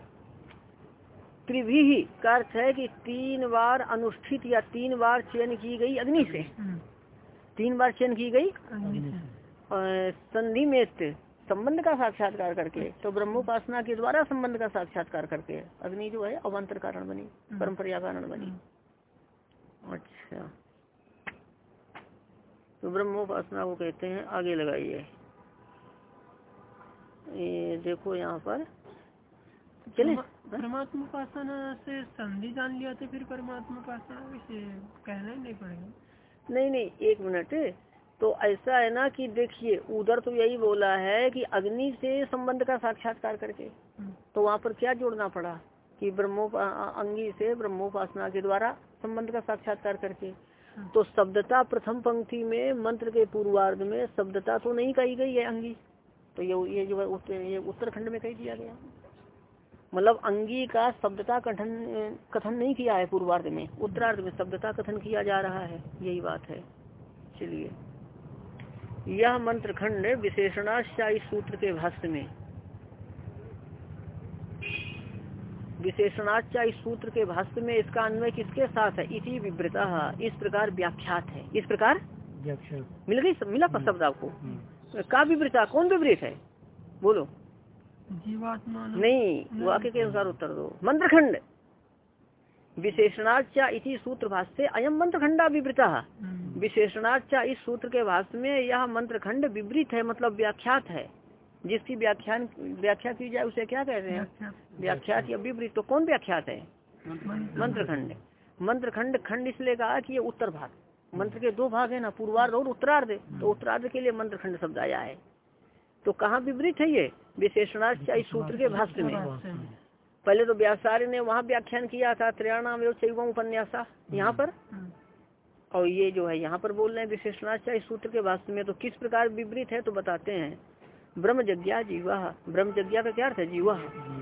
त्रिभी का अर्थ है कि तीन बार अनुष्ठित या तीन बार चयन की गई अग्नि से हम्म। तीन बार चयन की गई संधि में संबंध का साक्षात्कार करके तो ब्रह्मोपासना के द्वारा संबंध का साक्षात्कार करके अग्नि जो है अवंतर कारण बनी हम्म। परम्परा कारण बनी। अच्छा तो ब्रह्मोपासना को कहते हैं आगे लगाइए ये देखो यहाँ पर चले। परमात्मा उपासना से संधि जान लिया तो फिर परमात्मा उपासना कहना ही नहीं पड़ेगा। नहीं नहीं एक मिनट। तो ऐसा है ना कि देखिए उधर तो यही बोला है कि अग्नि से संबंध का साक्षात्कार करके। हम्म। तो वहाँ पर क्या जोड़ना पड़ा? कि ब्रह्मो अंगी से ब्रह्मोपासना के द्वारा संबंध का साक्षात्कार करके। हम्म। तो शब्दता प्रथम पंक्ति में मंत्र के पूर्वार्ध में शब्दता तो नहीं कही गई है अंगी। तो ये ये जो ये उत्तरखंड में कही दिया गया। मतलब अंगी का शब्दता कथन कथन नहीं किया है पूर्वार्ध में उत्तरार्ध में शब्दता कथन किया जा रहा है यही बात है। चलिए। यह मंत्र खंड विशेषणाशा इस सूत्र के भाष्य में। विशेषणाचा इस सूत्र के भाष्य में इसका अन्वय किसके साथ है? इसी विवृता। इस प्रकार व्याख्यात है। इस प्रकार? मिल गई मिला शब्द आपको? हम्म। का विवृता? कौन विवृत है? बोलो। जीवात्मा नहीं वाक्य के अनुसार उत्तर दो। मंत्रखंड। विशेषणाचा इसी सूत्र भाष्य अयम मंत्र खंडा विवृता। हम्म। विशेषणाचा इस सूत्र के भाष्य में यह मंत्र खंड विवृत है मतलब व्याख्यात है। जिसकी व्याख्यान व्याख्या की जाए उसे क्या कहते हैं? व्याख्यात या विवृत तो कौन व्याख्यात है? मंत्र खंड मंत्र खंड खंड इसलिए कहा कि ये उत्तर भाग। मंत्र के दो भाग है ना पूर्वार्ध और उत्तरार्ध। तो उत्तरार्ध के लिए मंत्र खंड शब्द आया है। तो कहाँ विवृत है ये? विशेषणाचा इस सूत्र के भाष्य में। पहले तो व्यासार्य ने वहाँ व्याख्यान किया था त्रयाणाम एवं उपन्यासा यहाँ पर। और ये जो है यहाँ पर बोल रहे हैं विशेषणाचा इस सूत्र के भाष्य में तो किस प्रकार विपरीत है तो बताते हैं। ब्रह्म जज्ञा जीवा। ब्रह्म जज्ञा का क्या अर्थ है? जीवा।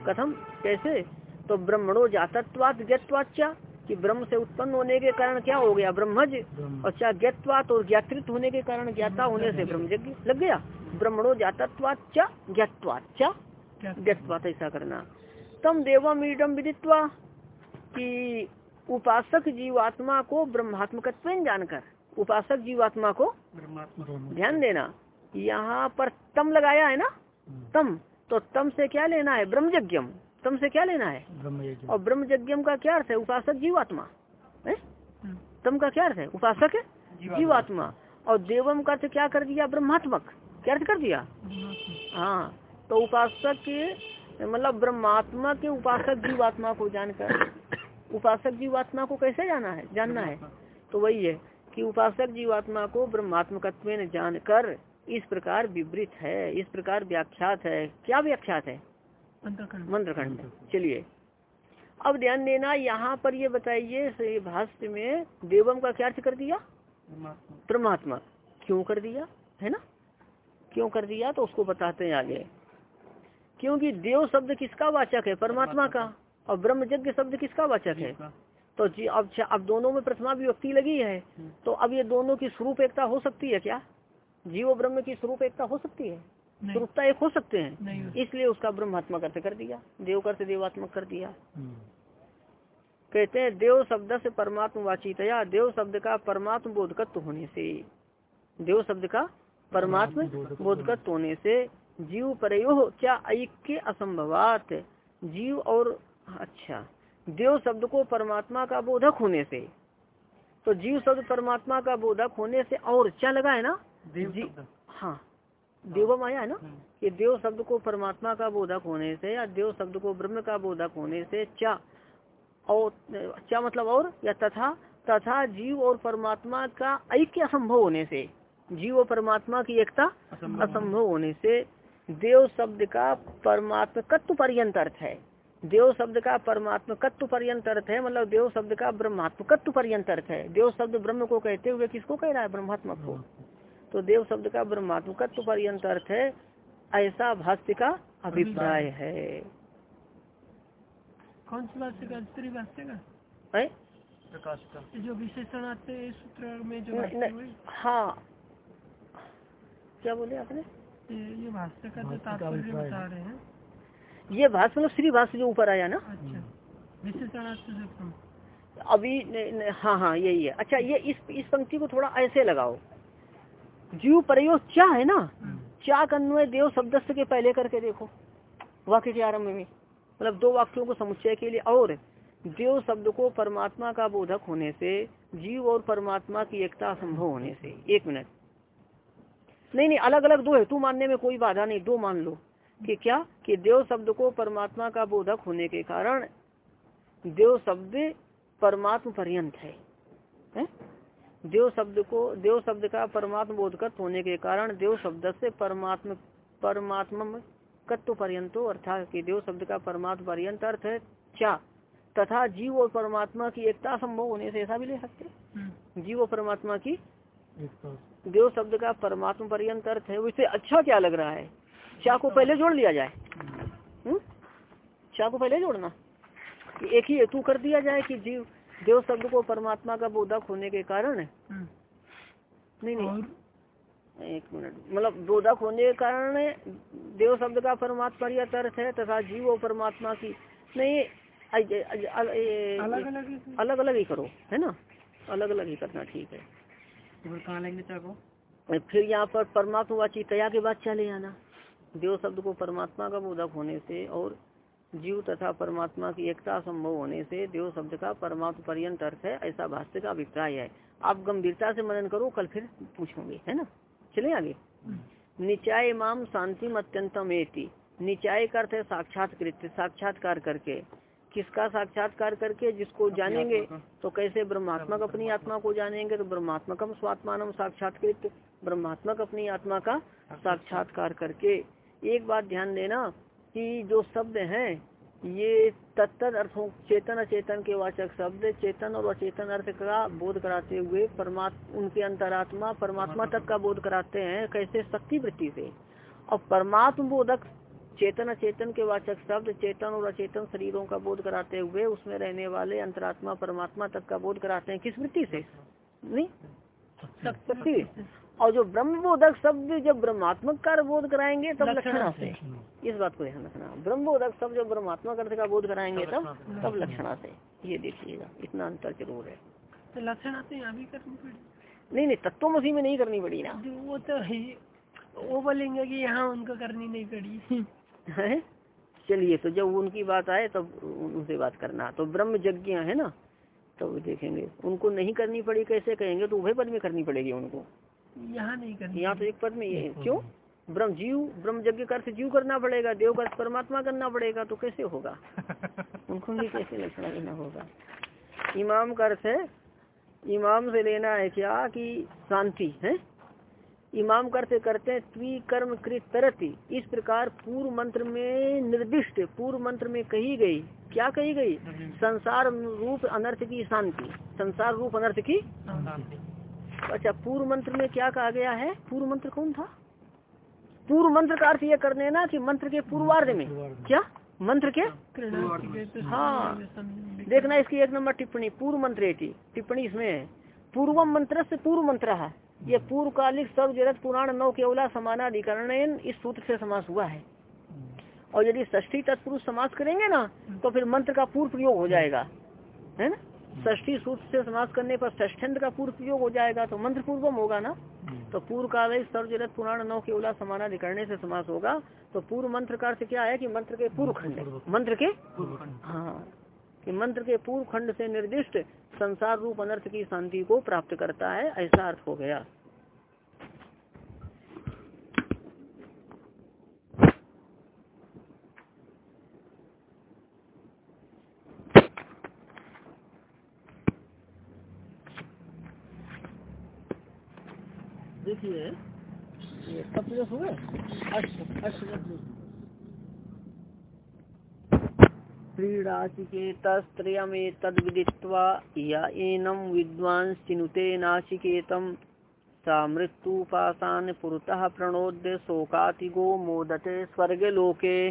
कथम? कैसे? तो ब्रह्मणो जातत्वात ज्ञत्वाचा कि ब्रह्म से उत्पन्न होने के कारण क्या हो गया? ब्रह्मज। और क्या ज्ञत्वात और ज्ञातृत होने के कारण ज्ञाता होने से ब्रह्म यज्ञ लग गया? ब्रह्मणो जातत्वाचा ज्ञत्वाचा ज्ञत्वात। ऐसा करना। तम देवम ईडम विदित्वा कि उपासक जीवात्मा को ब्रह्मात्मक जानकर उपासक जीवात्मा को ध्यान देना। यहाँ पर तम लगाया है ना? हम्म। तम। तो तम से क्या लेना है? ब्रह्मज्ञम तम से क्या लेना है? और ब्रह्मज्ञम का क्या अर्थ है? उपासक जीवात्मा। है? हम्म। तम का क्या अर्थ है? उपासक है? जीवात्मा। और देवम का अर्थ क्या कर दिया? ब्रह्मात्मक। क्या अर्थ कर दिया? हाँ। तो उपासक के मतलब ब्रह्मात्मा के उपासक जीवात्मा को जानकर उपासक जीवात्मा को कैसे जाना है? जानना है। तो वही है कि उपासक जीवात्मा को ब्रह्मात्मकत्व जानकर इस प्रकार विवृत है इस प्रकार व्याख्यात है। क्या व्याख्यात है? मंत्रखंड। चलिए। अब ध्यान देना यहाँ पर ये बताइए भाष्य में देवम का क्या अर्थ कर दिया? परमात्मा। क्यों कर दिया? है ना? क्यों कर दिया? तो उसको बताते हैं आगे। क्योंकि देव शब्द किसका वाचक है? परमात्मा का। और ब्रह्म यज्ञ शब्द किसका वाचक है? तो जी अब अब दोनों में प्रथमा विभक्ति लगी है। हम्म। तो अब ये दोनों की स्वरूप एकता हो सकती है क्या? जीव ब्रह्म की स्वरूप एकता हो सकती है? स्वरूपता एक हो सकते हैं। इसलिए उसका ब्रह्मात्मक अर्थ कर दिया। देव कर देवात्मक कर दिया। हम्म। कहते हैं देव शब्द से परमात्म वाचितया देव शब्द का परमात्म बोधकत्व होने से। देव शब्द का परमात्म बोधकत्व होने से जीव प्रयो क्या ऐक्य असंभवात? जीव और अच्छा देव शब्द को परमात्मा का बोधक होने से। तो जीव शब्द परमात्मा का बोधक होने से और क्या लगा है ना? देव हाँ देवम आया है ना? हम्म। कि देव शब्द को परमात्मा का बोधक होने से या देव शब्द को ब्रह्म का बोधक होने से चा और क्या मतलब और या तथा तथा जीव और परमात्मा का ऐक्य असंभव होने से जीव और परमात्मा की एकता असंभव होने से देव शब्द का परमात्मकत्व पर्यंत अर्थ है। देव शब्द का परमात्मकत्व पर्यंत अर्थ है मतलब देव शब्द का ब्रह्मात्मकत्व पर्यंत अर्थ है। देव शब्द ब्रह्म को कहते हुए किसको कह रहा है? ब्रह्मात्मक को। तो देव शब्द का ब्रह्मात्मकत्व पर्यंत अर्थ है ऐसा भाष्य का अभिप्राय है। कौन सी भाष्य का? स्त्री भाष्य का? प्रकाश का। जो विशेषण आते हैं सूत्र में जो न, न, हाँ। क्या बोले आपने? ये भाष्य का जो तात्पर्य बता रहे हैं। ये भाष्य मतलब श्री भाष्य जो ऊपर आया ना? अच्छा। विशेषण अभी हाँ हाँ यही है। अच्छा ये इस इस पंक्ति को थोड़ा ऐसे लगाओ। जीव प्रयोग क्या है ना? क्या अन्वय देव शब्द के पहले करके देखो। वाक्य के आरंभ में। मतलब दो वाक्यों को समुच्चय के लिए और देव शब्द को परमात्मा का बोधक होने से जीव और परमात्मा की एकता असंभव होने से। एक मिनट। नहीं नहीं अलग अलग दो हेतु मानने में कोई बाधा नहीं। दो मान लो। कि क्या? कि देव शब्द को परमात्मा का बोधक होने के कारण देव शब्द परमात्म पर्यंत है, है? देव शब्द को देव शब्द का परमात्म बोधकत्व होने के कारण देव शब्द से परमात्म परमात्म कत्व पर्यंतो अर्थात कि देव शब्द का परमात्म पर्यंत अर्थ है क्या तथा जीव और परमात्मा की एकता संभव होने से ऐसा भी ले सकते हम्म। जीव और परमात्मा की देव शब्द का परमात्मा पर्यंत अर्थ है उससे अच्छा क्या लग रहा है? चा को पहले जोड़ लिया जाए। हम्म? चा को पहले जोड़ना। एक ही हेतु कर दिया जाए कि जीव देव शब्द को परमात्मा का बोधक होने के कारण हम्म। नहीं नहीं। एक मिनट। मतलब बोधक होने के कारण देव शब्द का परमात्मा या अर्थ है तथा जीव और परमात्मा की। नहीं अलग अलग ही करो है ना? अलग अलग ही करना ठीक है। लेंगे फिर यहाँ पर परमात्मा वाची तया के बाद चले आना। देव शब्द को परमात्मा का बोधक होने से और जीव तथा परमात्मा की एकता संभव होने से देव शब्द का परमात्मा पर्यंत अर्थ है ऐसा भाष्य का अभिप्राय है। आप गंभीरता से मनन करो कल फिर पूछोगे है ना? चले आगे? निचाय माम शांति अत्यंतम एति। निचाय का अर्थ है साक्षात्कृत साक्षात्कार करके। किसका साक्षात्कार करके? जिसको जानेंगे तो कैसे ब्रह्मात्मक अपनी आत्मा को जानेंगे? तो ब्रह्मात्मकम स्वात्मान साक्षात्कृत। ब्रह्मात्मक अपनी आत्मा का साक्षात्कार करके। एक बात ध्यान देना कि जो शब्द हैं, ये तत्त अर्थों, चेतन अचेतन के वाचक शब्द, चेतन और अचेतन अर्थ का बोध कराते हुए परमात्मा, उनके अंतरात्मा, परमात्मा तक का बोध कराते हैं, कैसे? शक्ति वृत्ति से। और परमात्म बोधक चेतन अचेतन के वाचक शब्द, चेतन और अचेतन शरीरों का बोध कराते हुए उसमें रहने वाले अंतरात्मा, परमात्मा तक का बोध कराते हैं, किस वृत्ति से? नहीं? शक्ति। और जो ब्रह्म बोधक शब्द जब ब्रह्मात्मक का बोध कराएँगे तब लक्षणा से इस बात को ध्यान रखना। ब्रह्म बोधक शब्द जब ब्रह्मात्मक अर्थ का बोध कराएँगे तब तब लक्षणा से ये देखिएगा इतना अंतर ज़रूर है। तो लक्षणा से यहाँ भी करनी पड़ी नहीं नहीं तत्व मसीह में नहीं करनी पड़ी ना। वो तो है वो बोलेंगे कि यहाँ उनको करनी नहीं पड़ी। है? चलिए तो जब उनकी बात आए तब उनसे बात करना। तो ब्रह्म यज्ञ है ना तो देखेंगे। उनको नहीं करनी पड़ी कैसे कहेंगे? तो उभय पद में करनी पड़ेगी उनको। यहाँ नहीं करनी यहाँ तो एक पद में ये है। क्यों? ब्रह्म जीव ब्रह्म यज्ञ का अर्थ जीव करना पड़ेगा देव का परमात्मा करना पड़ेगा तो कैसे होगा? उनको भी कैसे लक्षण लेना होगा? इमाम का अर्थ है इमाम से लेना है क्या कि शांति है? इमाम करते करते हैं त्वी कर्म कृत तरती। इस प्रकार पूर्व मंत्र में निर्दिष्ट पूर्व मंत्र में कही गई। क्या कही गई? संसार रूप अनर्थ की शांति। संसार रूप अनर्थ की अच्छा पूर्व मंत्र में क्या कहा गया है? पूर्व मंत्र कौन था? पूर्व मंत्र का अर्थ ये कर देना कि मंत्र के पूर्वार्ध में। क्या? मंत्र के? हाँ। देखना इसकी एक नंबर टिप्पणी पूर्व मंत्र टिप्पणी इसमें है। पूर्व मंत्र से पूर्व मंत्र है। ये पूर्व कालिक सब जगत पुराण नौ केवला समानाधिकरण इस सूत्र से समास हुआ है। और यदि ष्ठी तत्पुरुष समास करेंगे ना तो फिर मंत्र का पूर्व प्रयोग हो जाएगा। है ना? ष्ठी सूत्र से समास करने पर ष्ठंड का पूर्व प्रयोग हो जाएगा तो मंत्र पूर्वम होगा ना? तो पूर्व काल सर्वजरत पुराण नौ के केवला समानाधिकरण से समास होगा। तो पूर्व मंत्र का अर्थ क्या है कि मंत्र के पूर्व खंड मंत्र के? हाँ। कि मंत्र के पूर्व खंड से निर्दिष्ट संसार रूप अनर्थ की शांति को प्राप्त करता है ऐसा अर्थ हो गया देखिए ये सब हुए अष्ट अष्ट तद विदित्वा या एनम विद्वांस चिनुते नाचिकेतम सा पुरतः प्रणोद्य शोकातिगो मोदते स्वर्गलोके।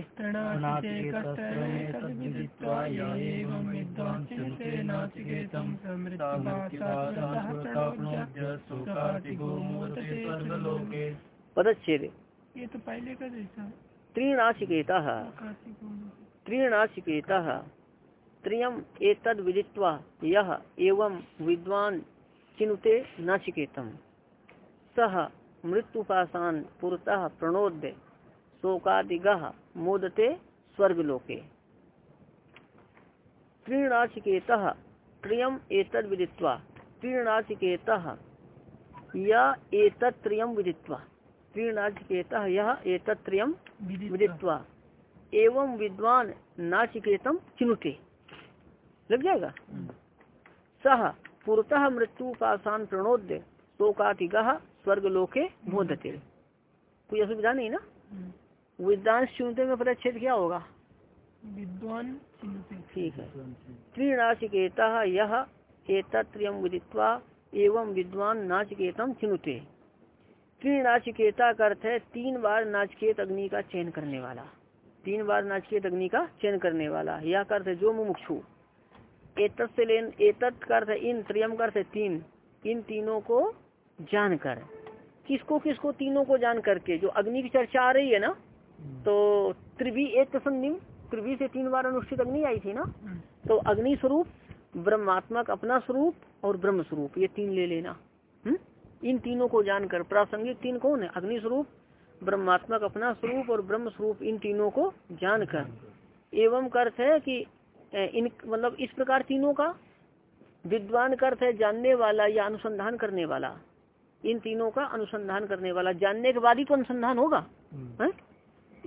पदच्छेद। ये तो पहले का जैसा। त्रीणाचिकेता त्रीणाचिकेत त्रियम एतद विदित्वा यह एवं विद्वान चिनुते नाचिकेतम सह मृत्युपासान पुरतः प्रणोद्य शोकादिग मोदते स्वर्गलोके। त्रीणाचिकेत त्रियम एतद विदित्वा त्रीणाचिकेत या एतत् त्रियम विदित्वा त्रिनाचिकेत यह एतत्रियम विदित्वा। एवं विद्वान नाचिकेतम चिनुते। लग जाएगा। सह पुरतः मृत्यु पाषाण प्रणोद्य शोकातिग स्वर्ग लोके मोदते कोई असुविधा नहीं ना? विद्वान चुनते में परिच्छेद क्या होगा? विद्वान ठीक है। त्रिनाचिकेता यह एतत्रियम विदित्वा एवं विद्वान नाचिकेतम चिनुते। त्रिनाचिकेता का अर्थ है तीन बार नाचकेत अग्नि का चयन करने वाला। तीन बार नाचकेत अग्नि का चयन करने वाला। यह अर्थ है जो मुमुक्षु। एतत् से लेन एतत् का अर्थ इन त्रियम कर तीन। इन तीनों को जानकर। किसको किसको तीनों को जान करके? जो अग्नि की चर्चा आ रही है ना तो त्रिवी एक संधिम त्रिवी से तीन बार अनुष्ठित अग्नि आई थी ना तो अग्नि स्वरूप ब्रह्मात्मक अपना स्वरूप और ब्रह्म स्वरूप ये तीन ले लेना। हुँ? इन तीनों को जानकर प्रासंगिक तीन कौन है? अग्नि स्वरूप ब्रह्मात्मक अपना स्वरूप और ब्रह्म स्वरूप इन तीनों को जानकर। एवं अर्थ है कि इन मतलब इस प्रकार तीनों का विद्वान का अर्थ है जानने वाला या अनुसंधान करने वाला। इन तीनों का अनुसंधान करने वाला। जानने के बाद ही तो अनुसंधान होगा। हम्म। है?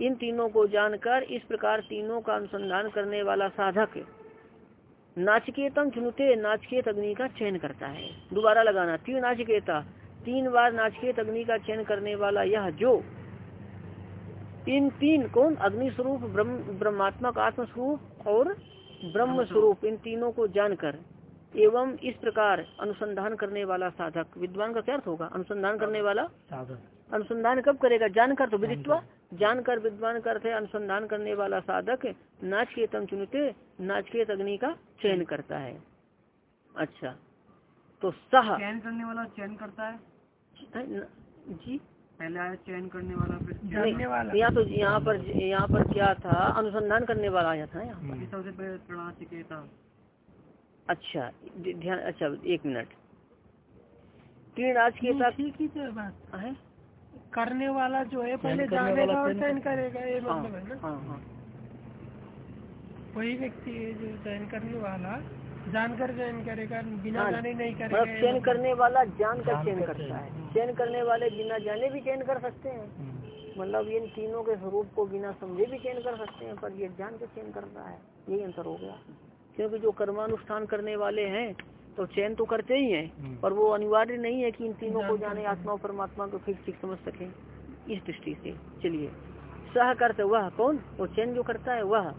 इन तीनों को जानकर इस प्रकार तीनों का अनुसंधान करने वाला साधक नाचकेतम चुनते नाचकेत अग्नि का चयन करता है। दोबारा लगाना। तीन नाचकेता। तीन बार नाचकेत अग्नि का चयन करने वाला यह जो इन तीन कौन? अग्नि स्वरूप ब्रह्म ब्रह्मात्मक आत्मस्वरूप और ब्रह्म स्वरूप इन तीनों को जानकर एवं इस प्रकार अनुसंधान करने वाला साधक। विद्वान का क्या अर्थ होगा? अनुसंधान करने वाला? साधक। अनुसंधान कब करेगा? जानकर तो विदित्वा। जानकर। विद्वान का अर्थ है अनुसंधान करने वाला साधक नाच के तम चुनते नाच के अग्नि का चयन करता है। अच्छा तो सह। चयन करने वाला चयन करता है? जी? पहले आया चयन करने वाला फिर वाला। यहाँ तो यहाँ पर यहाँ पर क्या था? अनुसंधान करने वाला आया था यहाँ सबसे पहले था। अच्छा ध्यान अच्छा एक मिनट। तीन आज के साथ ठीक ही तो बात। है? करने वाला जो है पहले जानेगा और चयन करेगा ये हाँ, मतलब है ना। हाँ, हाँ। वही व्यक्ति है जो चयन करने वाला। जानकर चयन करेगा बिना हाँ, जाने नहीं करेगा मतलब चयन करने वाला जान कर चयन करता है। चयन करने वाले बिना जाने भी चयन कर सकते हैं। हम्म। मतलब इन तीनों के स्वरूप को बिना समझे भी चयन कर सकते हैं पर ये जान के चयन करता है। यही अंतर हो गया। क्योंकि जो कर्मानुष्ठान करने वाले हैं तो चयन तो करते ही हैं हम्म। पर वो अनिवार्य नहीं है कि इन तीनों को जाने आत्मा और परमात्मा को ठीक ठीक समझ सके। इस दृष्टि से चलिए। सह करते वह कौन? वो चयन जो करता है वह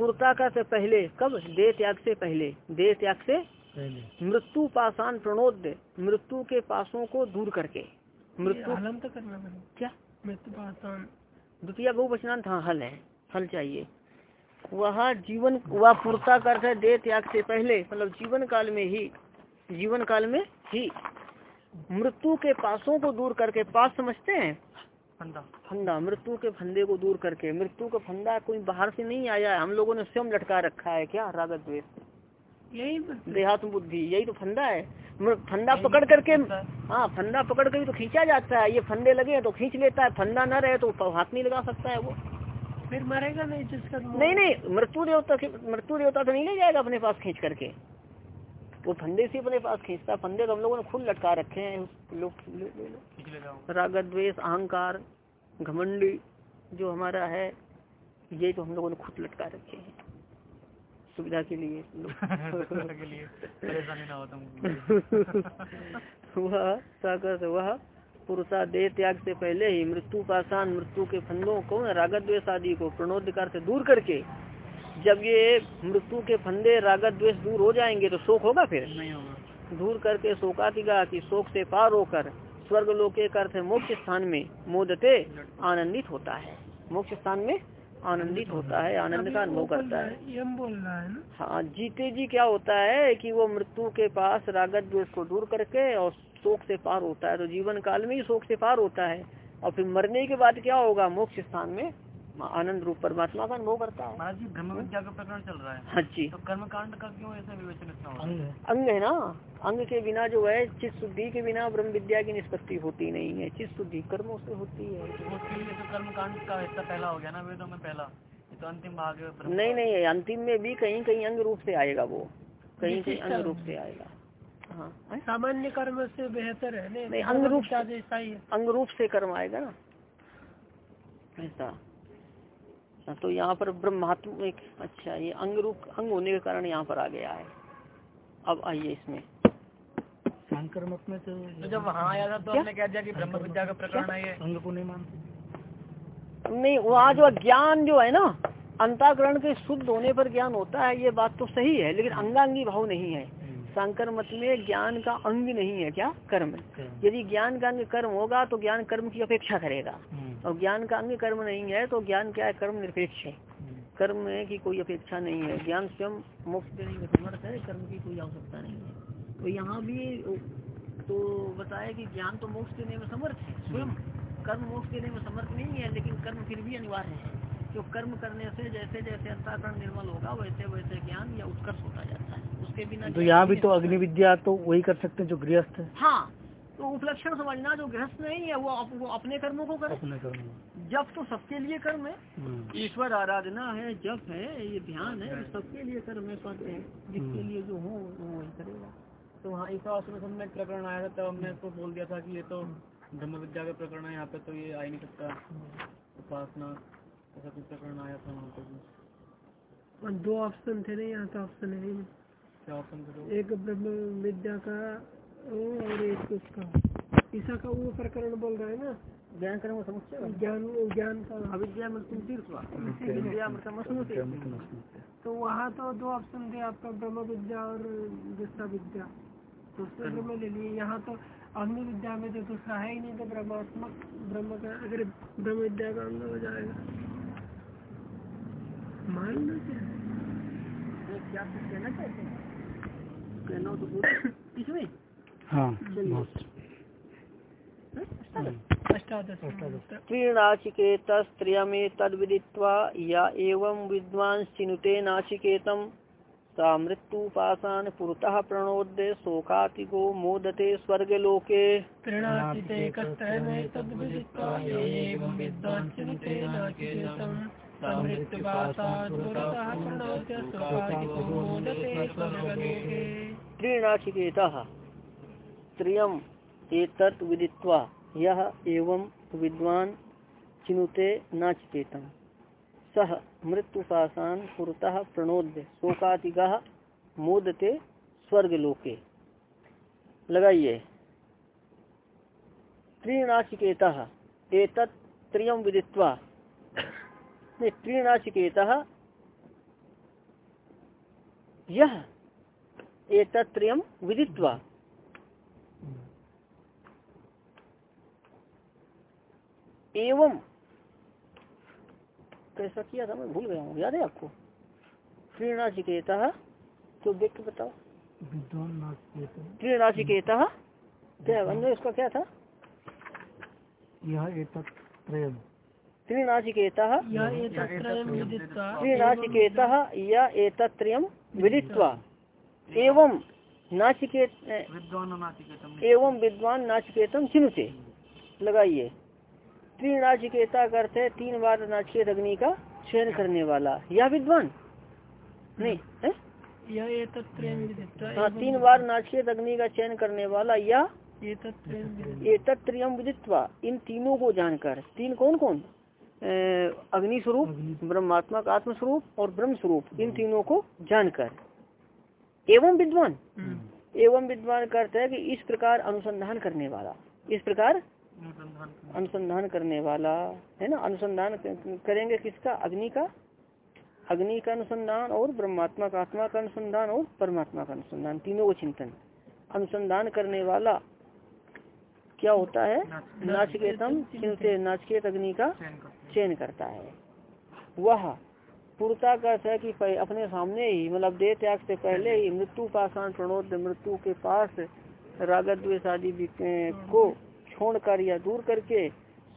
पूर्ता का से पहले कब? देह त्याग से पहले। देह त्याग से पहले। मृत्यु पाषाण प्रणोद मृत्यु के पासों को दूर करके। मृत्यु तो करना क्या? मृत्यु पाषाण। द्वितीय बहुवचनांत हाँ हल है। हल चाहिए। वह जीवन वह पूर्ता कर दे त्याग से पहले मतलब जीवन काल में ही जीवन काल में ही। मृत्यु के पासों को दूर करके पास समझते हैं? फंदा। फंदा मृत्यु के फंदे को दूर करके। मृत्यु का फंदा कोई बाहर से नहीं आया है। हम लोगों ने स्वयं लटका रखा है क्या? रागत द्वेष। यही देहात्म बुद्धि यही तो फंदा है। फंदा पकड़ करके हाँ फंदा पकड़ कर तो खींचा जाता है। ये फंदे लगे हैं तो खींच लेता है। फंदा न रहे तो हाथ नहीं लगा सकता है वो। फिर मरेगा नहीं जिसका नहीं नहीं मृत्यु देवता मृत्यु देवता तो नहीं ले जाएगा अपने पास खींच करके। वो फंदे से अपने पास खींचता फंदे तो हम लोगों ने खुद लटका रखे हैं लोग राग द्वेष अहंकार घमंडी जो हमारा है ये तो हम लोगों ने खुद लटका रखे हैं। सुविधा के लिए ना होता वह वह पुरुषा देह त्याग से पहले ही मृत्यु पाषाण मृत्यु के फंदों को रागत द्वेष आदि को प्रणोदकार से दूर करके जब ये मृत्यु के फंदे रागत द्वेष दूर हो जाएँगे तो शोक होगा फिर? नहीं होगा। दूर करके शोकातिगा की शोक से पार होकर स्वर्ग लोके अर्थ मोक्ष स्थान में मोदते आनंदित होता है। मोक्ष स्थान में आनंदित होता है आनंद का अनुभव करता है। है हाँ जीते जी क्या होता है कि वो मृत्यु के पास रागत द्वेष को दूर करके और शोक से पार होता है। तो जीवन काल में ही शोक से पार होता है। और फिर मरने के बाद क्या होगा? मोक्ष स्थान में आनंद रूप परमात्मा का अनुभव करता है। महाराज जी ब्रह्म विद्या का प्रकरण चल रहा है। हाँ जी। तो कर्म कांड का क्यों ऐसा विवेचन इतना अंग है। ना? अंग के बिना जो है चित्त शुद्धि के बिना ब्रह्म विद्या की निष्पत्ति होती नहीं है। चित्त शुद्धि कर्मों से होती है। उसके लिए तो कर्म कांड का हिस्सा पहला हो गया ना वेदों में पहला। तो अंतिम भाग नहीं नहीं अंतिम में भी कहीं कहीं अंग रूप से आएगा वो। कहीं कहीं अंग रूप से आएगा। हाँ। सामान्य कर्म से बेहतर है नहीं? अंग रूप से अंग रूप से कर्म आएगा ना। ऐसा। तो यहाँ पर ब्रह्मात्म एक अच्छा ये अंग रूप अंग होने के कारण यहाँ पर आ गया है। अब आइए इसमें। शंकर मत में तो, तो जब वहाँ आया था तो हमने क्या दिया कि ब्रह्म विद्या का प्रकरण है अंग को नहीं मानते। नहीं वहाँ जो ज्ञान जो है ना अंताकरण के शुद्ध होने पर ज्ञान होता है ये बात तो सही है लेकिन अंगांगी भाव नहीं है। शंकर मत में ज्ञान का अंग नहीं है क्या? कर्म। यदि ज्ञान का अंग कर्म होगा तो ज्ञान कर्म की अपेक्षा करेगा। हम्म। और ज्ञान का अंग कर्म नहीं है तो ज्ञान क्या है? कर्म निरपेक्ष है। हम्म। कर्म की कोई अपेक्षा नहीं है। ज्ञान स्वयं मोक्ष देने में समर्थ है कर्म की कोई आवश्यकता नहीं है। तो यहाँ भी तो बताया कि ज्ञान तो मोक्ष देने में समर्थ है। स्वयं कर्म मोक्ष देने में समर्थ नहीं है लेकिन कर्म फिर भी अनिवार्य है। जो कर्म करने से जैसे जैसे अंताकरण निर्मल होगा वैसे वैसे ज्ञान या उत्कर्ष होता जाता है। उसके बिना तो यहाँ भी तो अग्नि विद्या तो वही कर सकते हैं जो गृहस्थ है। हाँ तो उपलक्षण समझना जो गृहस्थ नहीं है वो वो अपने कर्मों को करे। अपने कर्म जब तो सबके लिए कर्म है। हम्म। ईश्वर आराधना है जप है ये ध्यान है सबके लिए कर्म है पद है। जिसके हम्म। लिए जो हो वो वही करेगा। तो वहाँ ईसा में प्रकरण आया था तब हमने तो बोल दिया था कि ये तो ब्रह्म विद्या का प्रकरण है यहाँ पे तो ये आ ही नहीं सकता। हम्म। उपासना। ऐसा कुछ प्रकरण आया था वहाँ पर दो ऑप्शन थे ना यहाँ तो ऑप्शन है क्या ऑप्शन थे एक ब्रह्म विद्या का और एक उसका। ईसा का वो प्रकरण बोल रहा है ना? ज्ञान कर्म समुच्चय ज्ञान ज्ञान का। अविद्या मृत्यु तीर्थ विद्या तो वहाँ तो दो ऑप्शन थे आपका ब्रह्म विद्या और दूसरा विद्या। तो उससे ब्रह्म ले लिए। यहाँ तो अग्नि विद्या में जो दूसरा है ही नहीं तो ब्रह्मात्मक ब्रह्म का अगर ब्रह्म विद्या का अंग हो जाएगा। मानना क्या? कहना चाहते हैं? कहना तो इसमें हाँ त्रीणाचिकेत स्त्रियमे तद्विदित्वा या एवं विद्वांस चिनुते नाचिकेतम सा मृत्युपासान पुरतः प्रणोद्य शोकातिगो मोदते स्वर्गलोके। त्रिणाचिते एतत् विदित्वा यह एवं विद्वान चिनुते नाचिकेतम। सह मृत्युपासान पुरतः प्रणोद्य शोकातिगा मोदते स्वर्गलोके। लगाइए त्रिनाचिकेत एतत् त्रियम विदित्वा यह एतत्रियम विदित्वा। एवं कैसा किया था मैं भूल गया हूँ याद है आपको? तो देख के बताओ। त्रिनाचिकेत क्या उसका क्या था? यह त्रिनाचिकेता त्रिनाचिकेता या एतत्रियम विदित्वा। एवं नाचिकेत एवं विद्वान नाचिकेतम चिन्हते लगाइए त्रिनाचिकेता करते तीन बार नाचिकेत अग्नि का चयन करने वाला। या विद्वान? नहीं है? हाँ तीन बार नाचिकेत अग्नि का चयन करने वाला या एतत्रियम विदित्वा। इन तीनों को जानकर। तीन कौन कौन अग्नि। स्वरूप ब्रह्मात्मा का आत्म स्वरूप और ब्रह्म स्वरूप इन तीनों को जानकर। एवं विद्वान। हम्म। एवं विद्वान करते हैं कि इस प्रकार अनुसंधान करने वाला इस प्रकार अनुसंधान करने वाला। है ना? अनुसंधान करेंगे किसका? अग्नि का? अग्नि का अनुसंधान और ब्रह्मात्मा का आत्मा का अनुसंधान और परमात्मा का अनुसंधान तीनों को चिंतन। अनुसंधान करने वाला क्या होता है? नाचकेतम चिंते नाचकेत अग्नि का चयन करता है। वह पूर्ता का है कि अपने सामने ही मतलब देह त्याग से पहले ही मृत्यु पाषाण प्रणोद मृत्यु के पास रागद्वेश आदि को छोड़कर या दूर करके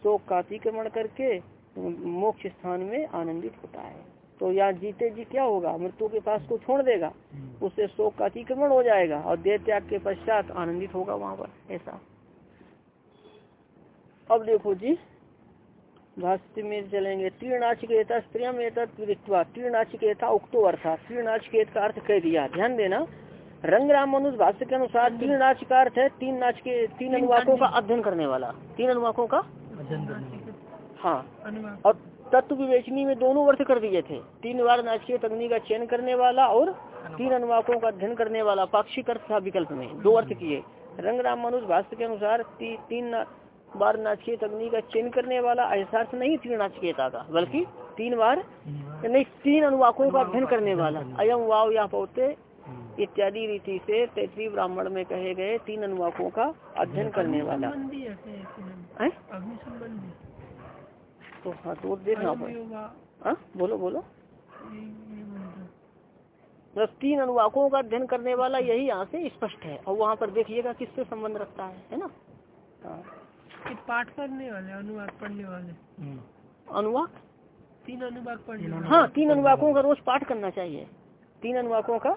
शोक का अतिक्रमण करके मोक्ष स्थान में आनंदित होता है। तो यहाँ जीते जी क्या होगा? मृत्यु के पास को छोड़ देगा। उससे शोक का अतिक्रमण हो जाएगा और देह त्याग के पश्चात आनंदित होगा वहाँ पर ऐसा। अब देखो जी भाष्य में चलेंगे तीर्णाचिकेता स्त्रियम एतत्वा तीर्णाचिकेता उक्तो अर्थात तीर्णाचिकेत का अर्थ कह दिया। ध्यान देना रंग राम मनुष्य भाष्य के अनुसार तीन नाच का अर्थ है तीन नाच के तीन अनुवाकों का अध्ययन करने वाला तीन अनुवाकों का हाँ और तत्व विवेचनी में दोनों अर्थ कर दिए थे। तीन बार नाचिके अग्नि का चयन करने वाला और तीन अनुवाकों का अध्ययन करने वाला पाक्षिक अर्थ था विकल्प में दो अर्थ किए। रंग राम मनुष्य भाष्य के अनुसार ती, तीन बार नाचिकेत अग्नि का चयन करने वाला ऐसा नहीं तीन नाचिकेता का, बल्कि तीन बार, नहीं, तीन अनुवाकों का अध्ययन करने वाला। अयम वाव, या, पौते, इत्यादि रीति से तैतरी ब्राह्मण में कहे गए तीन अनुवाकों का अध्ययन करने वाला। तो हाँ तो देखना हाँ बोलो बोलो। बस तीन अनुवाकों का अध्ययन करने वाला यही यहाँ से स्पष्ट है, और वहाँ पर देखिएगा किससे संबंध रखता है है ना? हाँ। पाठ करने वाले अनुवाद पढ़ने वाले। अनुवाद? तीन अनुवाक पढ़ने हाँ तीन अनुवाकों का रोज पाठ करना चाहिए। तीन अनुवाकों का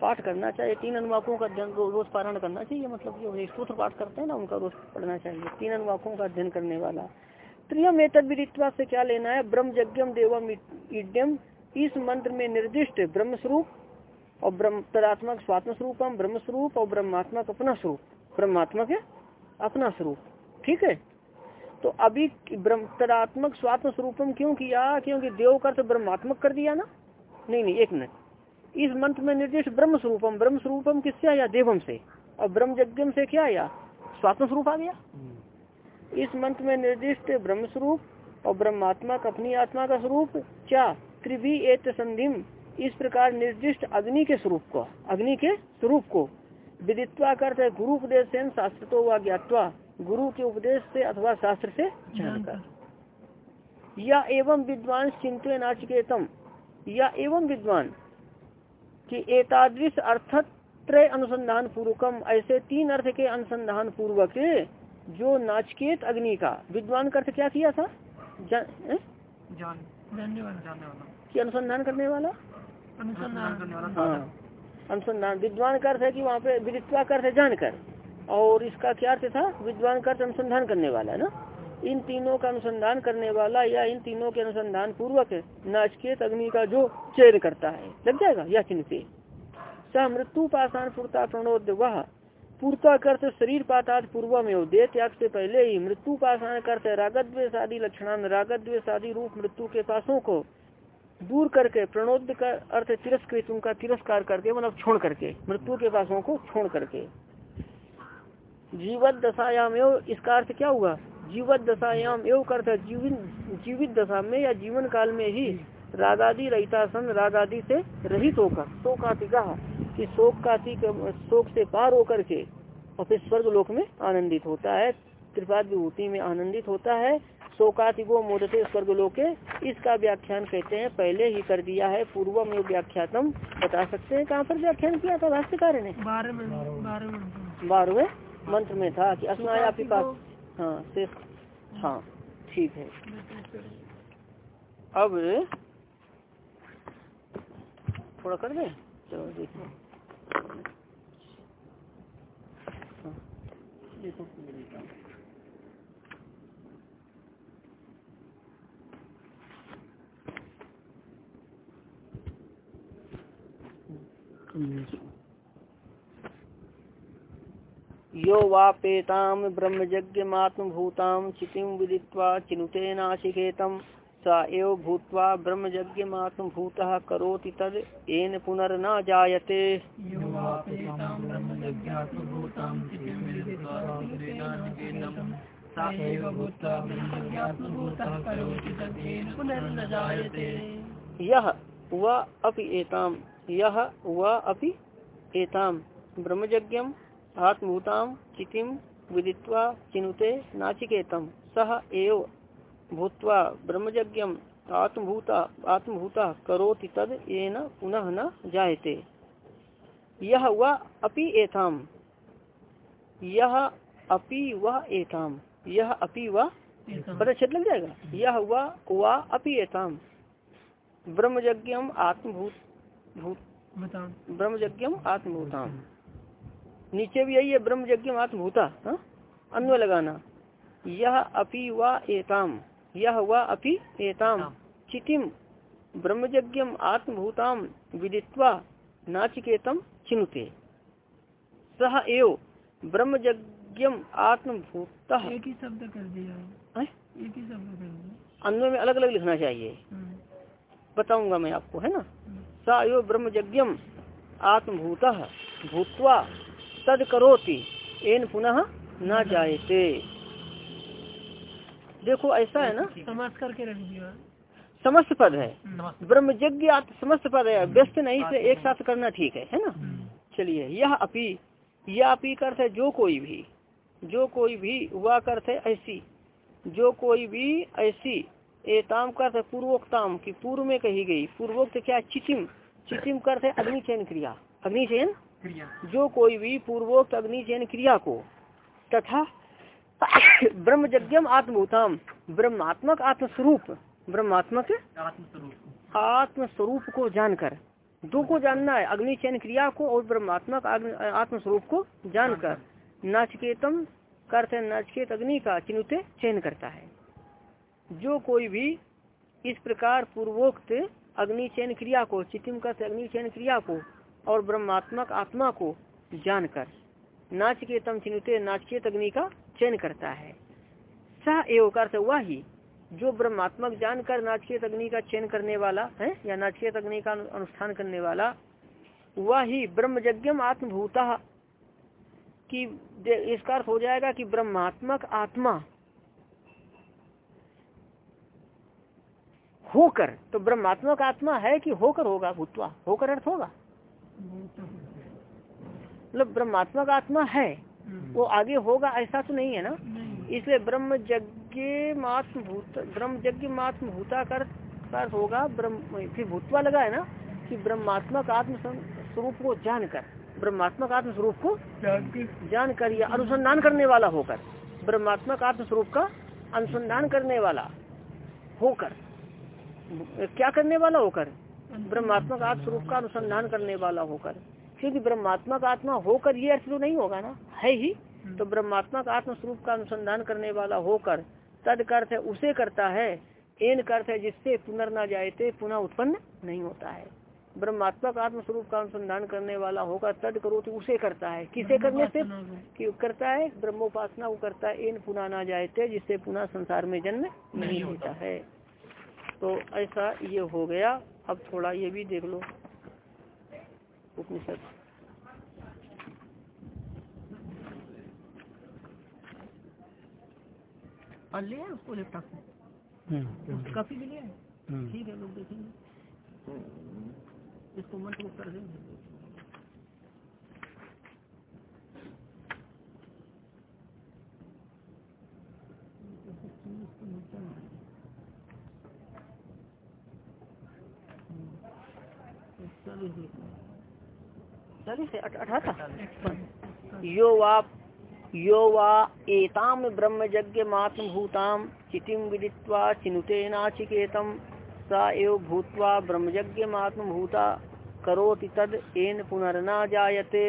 पाठ करना चाहिए। तीन अनुवाकों का अध्ययन रोज पारण करना चाहिए। मतलब जो सूत्र पाठ करते हैं ना उनका रोज पढ़ना चाहिए। तीन अनुवाकों का अध्ययन करने वाला। त्रियम एतद विदित्वा से क्या लेना है? ब्रह्म यज्ञम देवम इड्यम इस मंत्र में निर्दिष्ट ब्रह्म स्वरूप और ब्रह्म तदात्मक स्वात्म स्वरूपम ब्रह्म स्वरूप और ब्रह्मात्मक अपना स्वरूप। ब्रह्मात्मक है अपना स्वरूप। ठीक है? तो अभी ब्रह्म तदात्मक स्वात्म स्वरूपम क्यों किया? क्योंकि देव कर तो ब्रह्मात्मक कर दिया ना? नहीं नहीं एक मिनट। इस मंत्र में निर्दिष्ट ब्रह्म स्वरूपम ब्रह्म स्वरूपम किससे आया? देवम से। और ब्रह्म यज्ञम से क्या आया? स्वात्म स्वरूप आ गया। हम्म। इस मंत्र में निर्दिष्ट ब्रह्म स्वरूप और ब्रह्मात्मक अपनी आत्मा का स्वरूप क्या? त्रिवी एत संधिम। इस प्रकार निर्दिष्ट अग्नि के स्वरूप को। अग्नि के स्वरूप को। विदित्वा करते गुरु उपदेश शास्त्र तो व ज्ञातवा। गुरु के उपदेश से अथवा शास्त्र से जानकर। या एवं विद्वान चिंतन नाचिकेतम। या एवं विद्वान कि एतादृश त्रय अनुसंधान पूर्वकम ऐसे तीन अर्थ के अनुसंधान पूर्वक जो नाचकेत अग्नि का। विद्वान का अर्थ क्या किया था? जान, जान, जानने वाला जानने वाला। कि अनुसंधान करने वाला? हाँ। अनुसंधान विद्वान का अर्थ है कि वहाँ पे विदित्वा का अर्थ है जानकर। और इसका क्या अर्थ था? विद्वान का अनुसंधान करने वाला है ना? इन तीनों का अनुसंधान करने वाला या इन तीनों के अनुसंधान पूर्वक नाचकेत अग्नि का जो चयन करता है, लग जाएगा? या चिन्ह से। स मृत्यु पाषाण पूर्ता प्रणोद वह। पूर्ता कर्थ शरीर पाता पूर्व में दे त्याग से पहले ही मृत्यु पाषाण कर्थ रागद्वेश आदि लक्षणान रागद्वेश आदि रूप मृत्यु के पासों को दूर करके प्रणोद का अर्थ तिरस्कृत, उनका तिरस्कार करके मतलब छोड़ करके, मृत्यु के पासों को छोड़ करके। जीवत दशायाम एव इसका अर्थ क्या हुआ? जीवत दशायाम एव अर्थ जीवित जीवित दशा में या जीवन काल में ही रागादि सन रागादि से रहित होकर शोकातिका कि शोक का शोक से पार होकर के और फिर स्वर्ग लोक में आनंदित होता है त्रिपाद विभूति में आनंदित होता है शोकातिगो मोदते स्वर्ग लोके इसका व्याख्यान कहते हैं पहले ही कर दिया है पूर्व में व्याख्यातम बता सकते हैं कहाँ पर व्याख्यान किया था भाष्यकार ने? बारहवें बारहवें मंत्र में था कि अस्नाया पिपा हाँ। शेष हाँ ठीक है। अब थोड़ा कर दे। चलो देखो। हाँ, देखो। यो वापेताम ब्रह्मज्ञमात्मभूताम चितिम विदित्वा चिनुते नाशिकेतम स एव भूत्वा ब्रह्मज्ञमात्मभूतः करोति तद येन पुनर्न जायते यह वह अपि एताम यह वह अपि एताम ब्रह्मज्ञम आत्मभूताम चितिम विदित्वा चिनुते नाचिकेतम सह एव भूत्वा ब्रह्मज्ञम आत्मभूता आत्मभूता करोति तद येन पुनः न जायते। यह वह अपि एताम यह अपि वह एताम यह अपि वह पता छेद लग जाएगा। यह वह वह अपि एताम ब्रह्मज्ञम आत्मभूत ब्रह्म यज्ञम आत्मभूताम नीचे भी यही है ब्रह्म यज्ञम आत्मभूता हाँ? अन्वय लगाना। यह अपि व एताम यह व अपि एताम। चितिम ब्रह्म यज्ञम आत्मभूताम विदित्वा नाचिकेतम चिनुते। सह एव ब्रह्म यज्ञम आत्मभूत। एक ही शब्द कर दिया। एक ही शब्द में अलग अलग लिखना चाहिए। हम्म। बताऊँगा मैं आपको है ना? सा यो ब्रह्म यज्ञम आत्मभूत भूतवा तद करोति एन पुनः न जायते। देखो ऐसा है ना? समाज करके रख दिया। समस्त पद है। ब्रह्म यज्ञ समस्त पद है। व्यस्त नहीं से एक साथ करना ठीक है है ना? चलिए यह अपी यह अपी अर्थ है जो कोई भी जो कोई भी वह अर्थ है ऐसी जो कोई भी ऐसी एताम अर्थ है पूर्वोक्ताम की पूर्व में कही गई पूर्वोक्त क्या? चितिम चितिम अर्थ है अग्निचयन क्रिया। अग्निचयन? जो कोई भी पूर्वोक्त अग्नि चयन क्रिया को तथा ब्रह्म यज्ञम आत्मभूताम ब्रह्मात्मक आत्मस्वरूप ब्रह्मात्मक आत्मस्वरूप। को जानकर दो को जानना है अग्नि चयन क्रिया को और ब्रह्मात्मक आत्मस्वरूप को जानकर। नाचकेतम करते नाचकेत अग्नि का चिन्हते चयन करता है। जो कोई भी इस प्रकार पूर्वोक्त अग्नि चयन क्रिया को चितिम करते अग्नि चयन क्रिया को और ब्रह्मात्मक आत्मा को जानकर। नाच के तम चिन्हते नाचकेत अग्नि का चयन करता है। सह एवं करते वह ही, जो ब्रह्मात्मक जानकर नाचकेत अग्नि का चयन करने वाला है, या नाचकेत अग्नि का अनुष्ठान करने वाला वह ही ब्रह्म यज्ञम आत्मभूता, की इसका अर्थ हो जाएगा कि ब्रह्मात्मक आत्मा होकर तो ब्रह्मात्मक आत्मा है कि होकर होगा, भूतवा, होकर अर्थ होगा? मतलब ब्रह्मात्मक आत्मा है वो आगे होगा ऐसा तो नहीं है ना? इसलिए ब्रह्म यज्ञ मात्म भूत ब्रह्म यज्ञ मात्म भूता कर होगा ब्रह्म फिर भूतवा लगा है ना कि ब्रह्मात्मक आत्म स्वरूप को जानकर ब्रह्मात्मक आत्म स्वरूप को जानकर या अनुसंधान करने वाला होकर ब्रह्मात्मक आत्म स्वरूप का अनुसंधान करने वाला होकर क्या करने वाला होकर? ब्रह्मात्मक आत्म स्वरूप का अनुसंधान करने वाला होकर। क्योंकि ब्रह्मात्मक आत्मा होकर ये अर्थ तो नहीं होगा ना? है ही। तो ब्रह्मात्मक आत्म स्वरूप का अनुसंधान करने वाला होकर तद अर्थ है उसे करता है एन अर्थ है जिससे पुनर्ना जायते पुनः उत्पन्न नहीं होता है। ब्रह्मात्मक आत्म स्वरूप का अनुसंधान करने वाला होगा तद करो तो उसे करता है। किसे करने से? कि। करता है ब्रह्मोपासना वो करता है एन पुनः ना जायते जिससे पुनः संसार में जन्म नहीं होता है। तो ऐसा ये हो गया। अब थोड़ा ये भी देख लो। उपनिषद। ले उसको लैपटॉप हम्म। काफ़ी भी लिया हम्म। ठीक है लोग देखेंगे। इसको मंत्र मुक्त कर देंगे चालीस अठारह यो वाप यो वा एताम ब्रह्म यज्ञ मात्म भूताम चितिम विदित्वा चिनुते नाचिकेतम सा एव भूत्वा ब्रह्म यज्ञ मात्म भूता करोति तद एन पुनर्ना जायते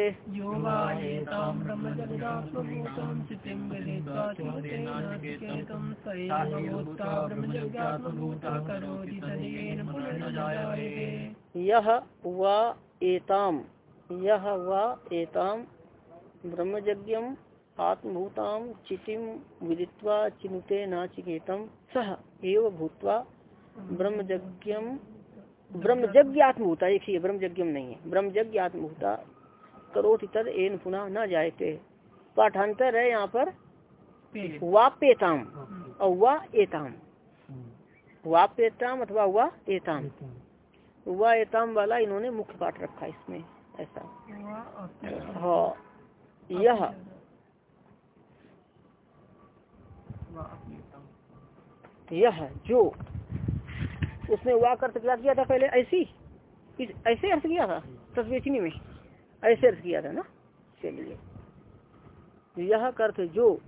यह वा एताम यह वा एताम ब्रह्मज्ञम आत्मभूताम चितिम विदित्वा चिनुते नाचिकेतम सह एव भूतवा ब्रह्मज्ञम ब्रह्मज्ञ आत्मभूता एक ही ब्रह्मज्ञम नहीं है। ब्रह्मज्ञ आत्मभूता करोति तद एन पुनः न जायते। पाठांतर है यहाँ पर वाप्यताम और वा एताम। वाप्यताम अथवा वा एताम। वा एताम वाला इन्होंने मुख्य पाठ रखा इसमें ऐसा। हाँ यह। यह जो। उसने वाक अर्थ क्या किया था पहले? ऐसी? इस, ऐसे अर्थ किया था? तस्वीचनी में? ऐसे अर्थ किया था ना? चलिए। यह अर्थ जो।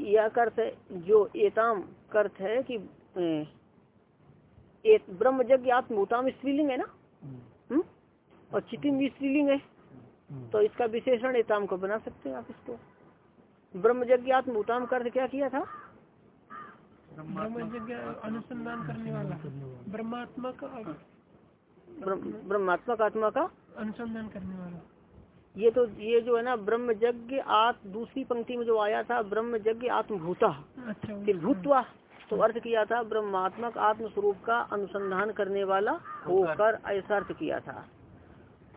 यह कर्थ जो एताम कर्थ है कि ब्रह्म यज्ञ आत्मभूताम स्त्रीलिंग है ना? हम्म, हम्म? और चितिम भी स्त्रीलिंग है। तो इसका विशेषण एताम को बना सकते हैं आप इसको। ब्रह्म यज्ञ आत्मभूताम कर क्या किया था? अनुसंधान करने वाला। ब्रह्मात्मक ब्रह्मात्मक आत्मा का? अनुसंधान करने वाला। ये तो ये जो है ना ब्रह्म यज्ञ आत्म दूसरी पंक्ति में जो आया था ब्रह्म यज्ञ आत्मभूता अच्छा फिर भूतवा। तो अर्थ किया था ब्रह्मात्मक आत्म स्वरूप का अनुसंधान करने वाला होकर ऐसा अर्थ किया था।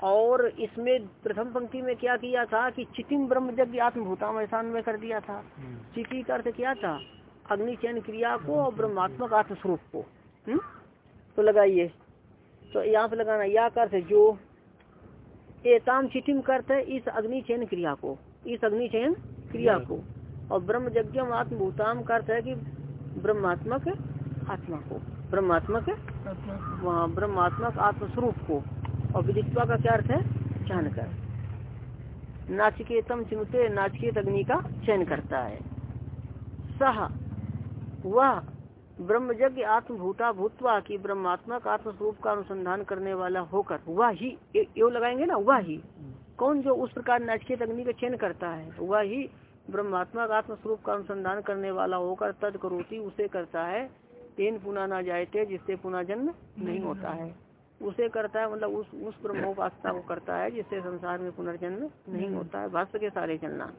और इसमें प्रथम पंक्ति में क्या किया था कि चितिम ब्रह्म यज्ञ आत्मभूता ऐसा में कर दिया था। चिति का अर्थ क्या था अग्नि चयन क्रिया को और ब्रह्मात्मक आत्मस्वरूप को। हम्म? तो लगाइए। तो यहाँ पे लगाना या अर्थ जो एताम चितिम करते इस अग्नि चयन क्रिया को इस अग्नि चयन क्रिया को। और ब्रह्म यज्ञम आत्मभूताम का अर्थ है कि ब्रह्मात्मक आत्मा को। ब्रह्मात्मक वहाँ ब्रह्मात्मक आत्मस्वरूप को। और विदित्वा का क्या अर्थ है? जानकर। नाचिकेतम चिन्हते नाचिकेत अग्नि का चयन करता है। सह वह ब्रह्म यज्ञ आत्मभूता भूतवा की ब्रह्मात्मक आत्मस्वरूप का अनुसंधान करने वाला होकर वह ही यो लगाएँगे ना वह ही। कौन जो उस प्रकार नाचकेत अग्नि का चयन करता है वह ही ब्रह्मात्मक आत्मस्वरूप का अनुसंधान करने वाला होकर तद करोती उसे करता है, तेन पुनः ना जायते जिससे पुनः जन्म नहीं होता है। उसे करता है मतलब उस उस ब्रह्मोपासना को करता है जिससे संसार में पुनर्जन्म नहीं होता है। भाष्य के सारे चलना।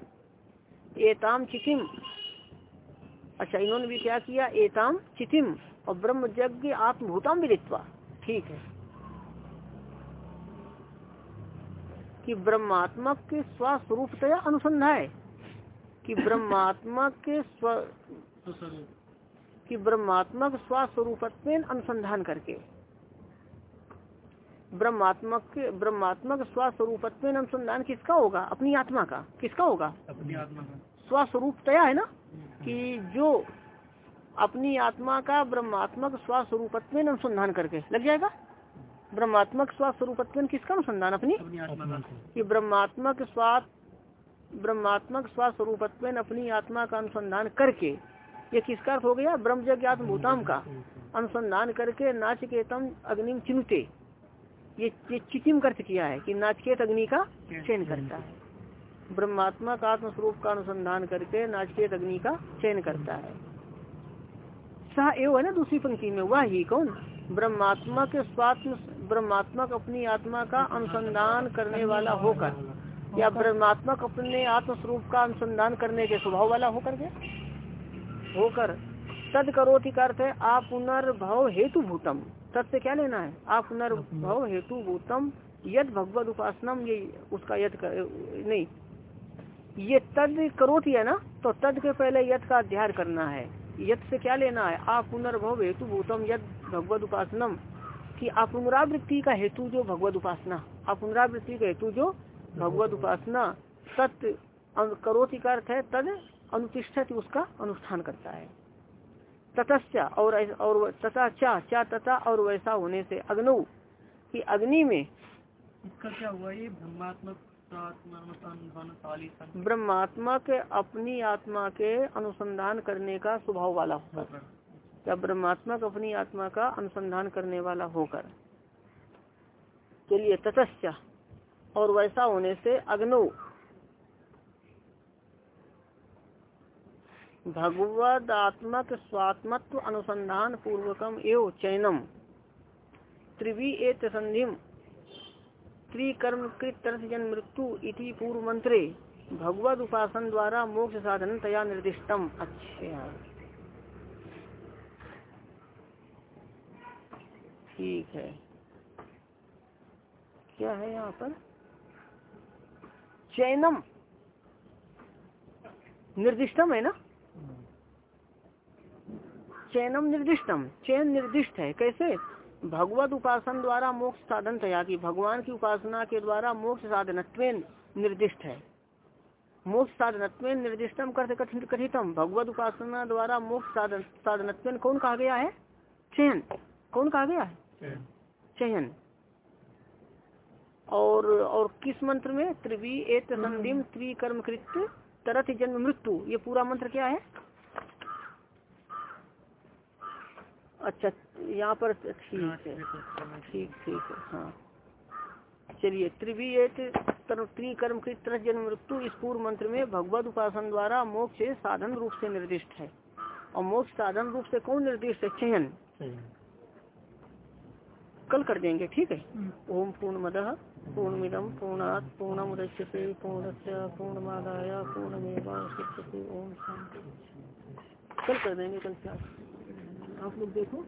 एताम चिकिम अच्छा इन्होंने भी क्या किया? एताम चितिम और ब्रह्म यज्ञ आत्मभूताम विदित्वा ठीक है। कि ब्रह्मात्मक के स्वस्वरूपतया अनुसंधान है। कि ब्रह्मात्मक के स्व कि ब्रह्मात्मक स्वस्वरूपत्व अनुसंधान करके। ब्रह्मात्मक के ब्रह्मात्मक स्वस्वरूपत्व अनुसंधान किसका होगा? अपनी आत्मा का। किसका होगा? अपनी आत्मा का। स्वस्वरूपतया है ना? कि जो अपनी आत्मा का ब्रह्मात्मक स्वस्वरूपत्व अनुसंधान करके। लग जाएगा? ब्रह्मात्मक स्वस्वरूपत्व किसका अनुसंधान? अपनी? ब्रह्मात्मक स्वाद ब्रह्मात्मक स्वस्वरूपत्व अपनी आत्मा का अनुसंधान करके, ये किसका अर्थ हो गया? ब्रह्म आत्म भूताम का। अनुसंधान करके नाचकेतम अग्निम चिन्हते ये ये चितिम अर्थ किया है कि नाचकेत अग्नि का चयन करता है। ब्रह्मात्मक आत्म स्वरूप का अनुसंधान करके नाचकेत अग्नि का चयन करता है। सह एव है ना दूसरी पंक्ति में, वह ही कौन? ब्रह्मात्मक स्वात्म ब्रह्मात्मक अपनी आत्मा का अनुसंधान करने वाला होकर। या ब्रह्मात्मक अपने आत्म स्वरूप का अनुसंधान करने के स्वभाव वाला होकर के? होकर। तद करोति अर्थ है आप पुनर्भव हेतु भूतम तद से क्या लेना है? आप पुनर्भव हेतु भूतम यद भगवत उपासनम ये उसका यद कर, नहीं। ये तद करोति है ना? तो तद के पहले यद का अध्ययन करना है। यद से क्या लेना है? आप पुनर्भव हेतु भूतम यद भगवत उपासनम। की आप पुनरावृत्ति का हेतु जो भगवत उपासना आप का हेतु जो भगवत उपासना सत्य करोति का अर्थ है तद अनुतिष्ठित उसका अनुष्ठान करता है। ततश्चा और और तथा चा चा तथा और वैसा होने से अग्नो की अग्नि में इसका क्या हुआ? ये ब्रह्मात्मक ब्रह्मात्मक अपनी आत्मा के अनुसंधान करने का स्वभाव वाला होकर। या ब्रह्मात्मक अपनी आत्मा का अनुसंधान करने वाला होकर। चलिए ततश्चा। और वैसा होने से अग्नो। भगवदात्मक स्वात्मत्व अनुसंधान पूर्वकम एवं चयनम त्रिवी एत संधिम। त्रिकर्म कृत मृत्यु इति पूर्व मंत्रे भगवद उपासन द्वारा मोक्ष साधन तया निर्दिष्टम। अच्छा। ठीक है। क्या है यहाँ पर? चयनम। निर्दिष्टम है ना? चयनम निर्दिष्टम। चयन निर्दिष्ट है। कैसे? भगवत उपासन द्वारा मोक्ष साधन तया की भगवान की उपासना के द्वारा मोक्ष साधन निर्दिष्ट है। मोक्ष साधन निर्दिष्टम करते कथितम भगवत उपासना द्वारा मोक्ष साधन साधन कौन कहा गया है? चयन। कौन कहा गया है? चयन। और और किस मंत्र में? त्रिवी एक संधिम त्रिकर्म कृत तरथ जन्म मृत्यु। ये पूरा मंत्र क्या है? अच्छा यहाँ पर ठीक है ठीक ठीक है। हाँ चलिए त्रिवीत त्रिकर्म की तरह जन्म मृत्यु इस पूर्व मंत्र में भगवत उपासन द्वारा मोक्ष साधन रूप से निर्दिष्ट है। और मोक्ष साधन रूप से कौन निर्दिष्ट है? चयन। कल कर देंगे ठीक है? ओम पूर्ण मद पूर्णमिदम पूर्णात पूर्ण मुदच्यते पूर्णस्य पूर्णमादाय पूर्णमेवावशिष्यते ओम शांति कल कर देंगे कल क्या आप लोग देखो।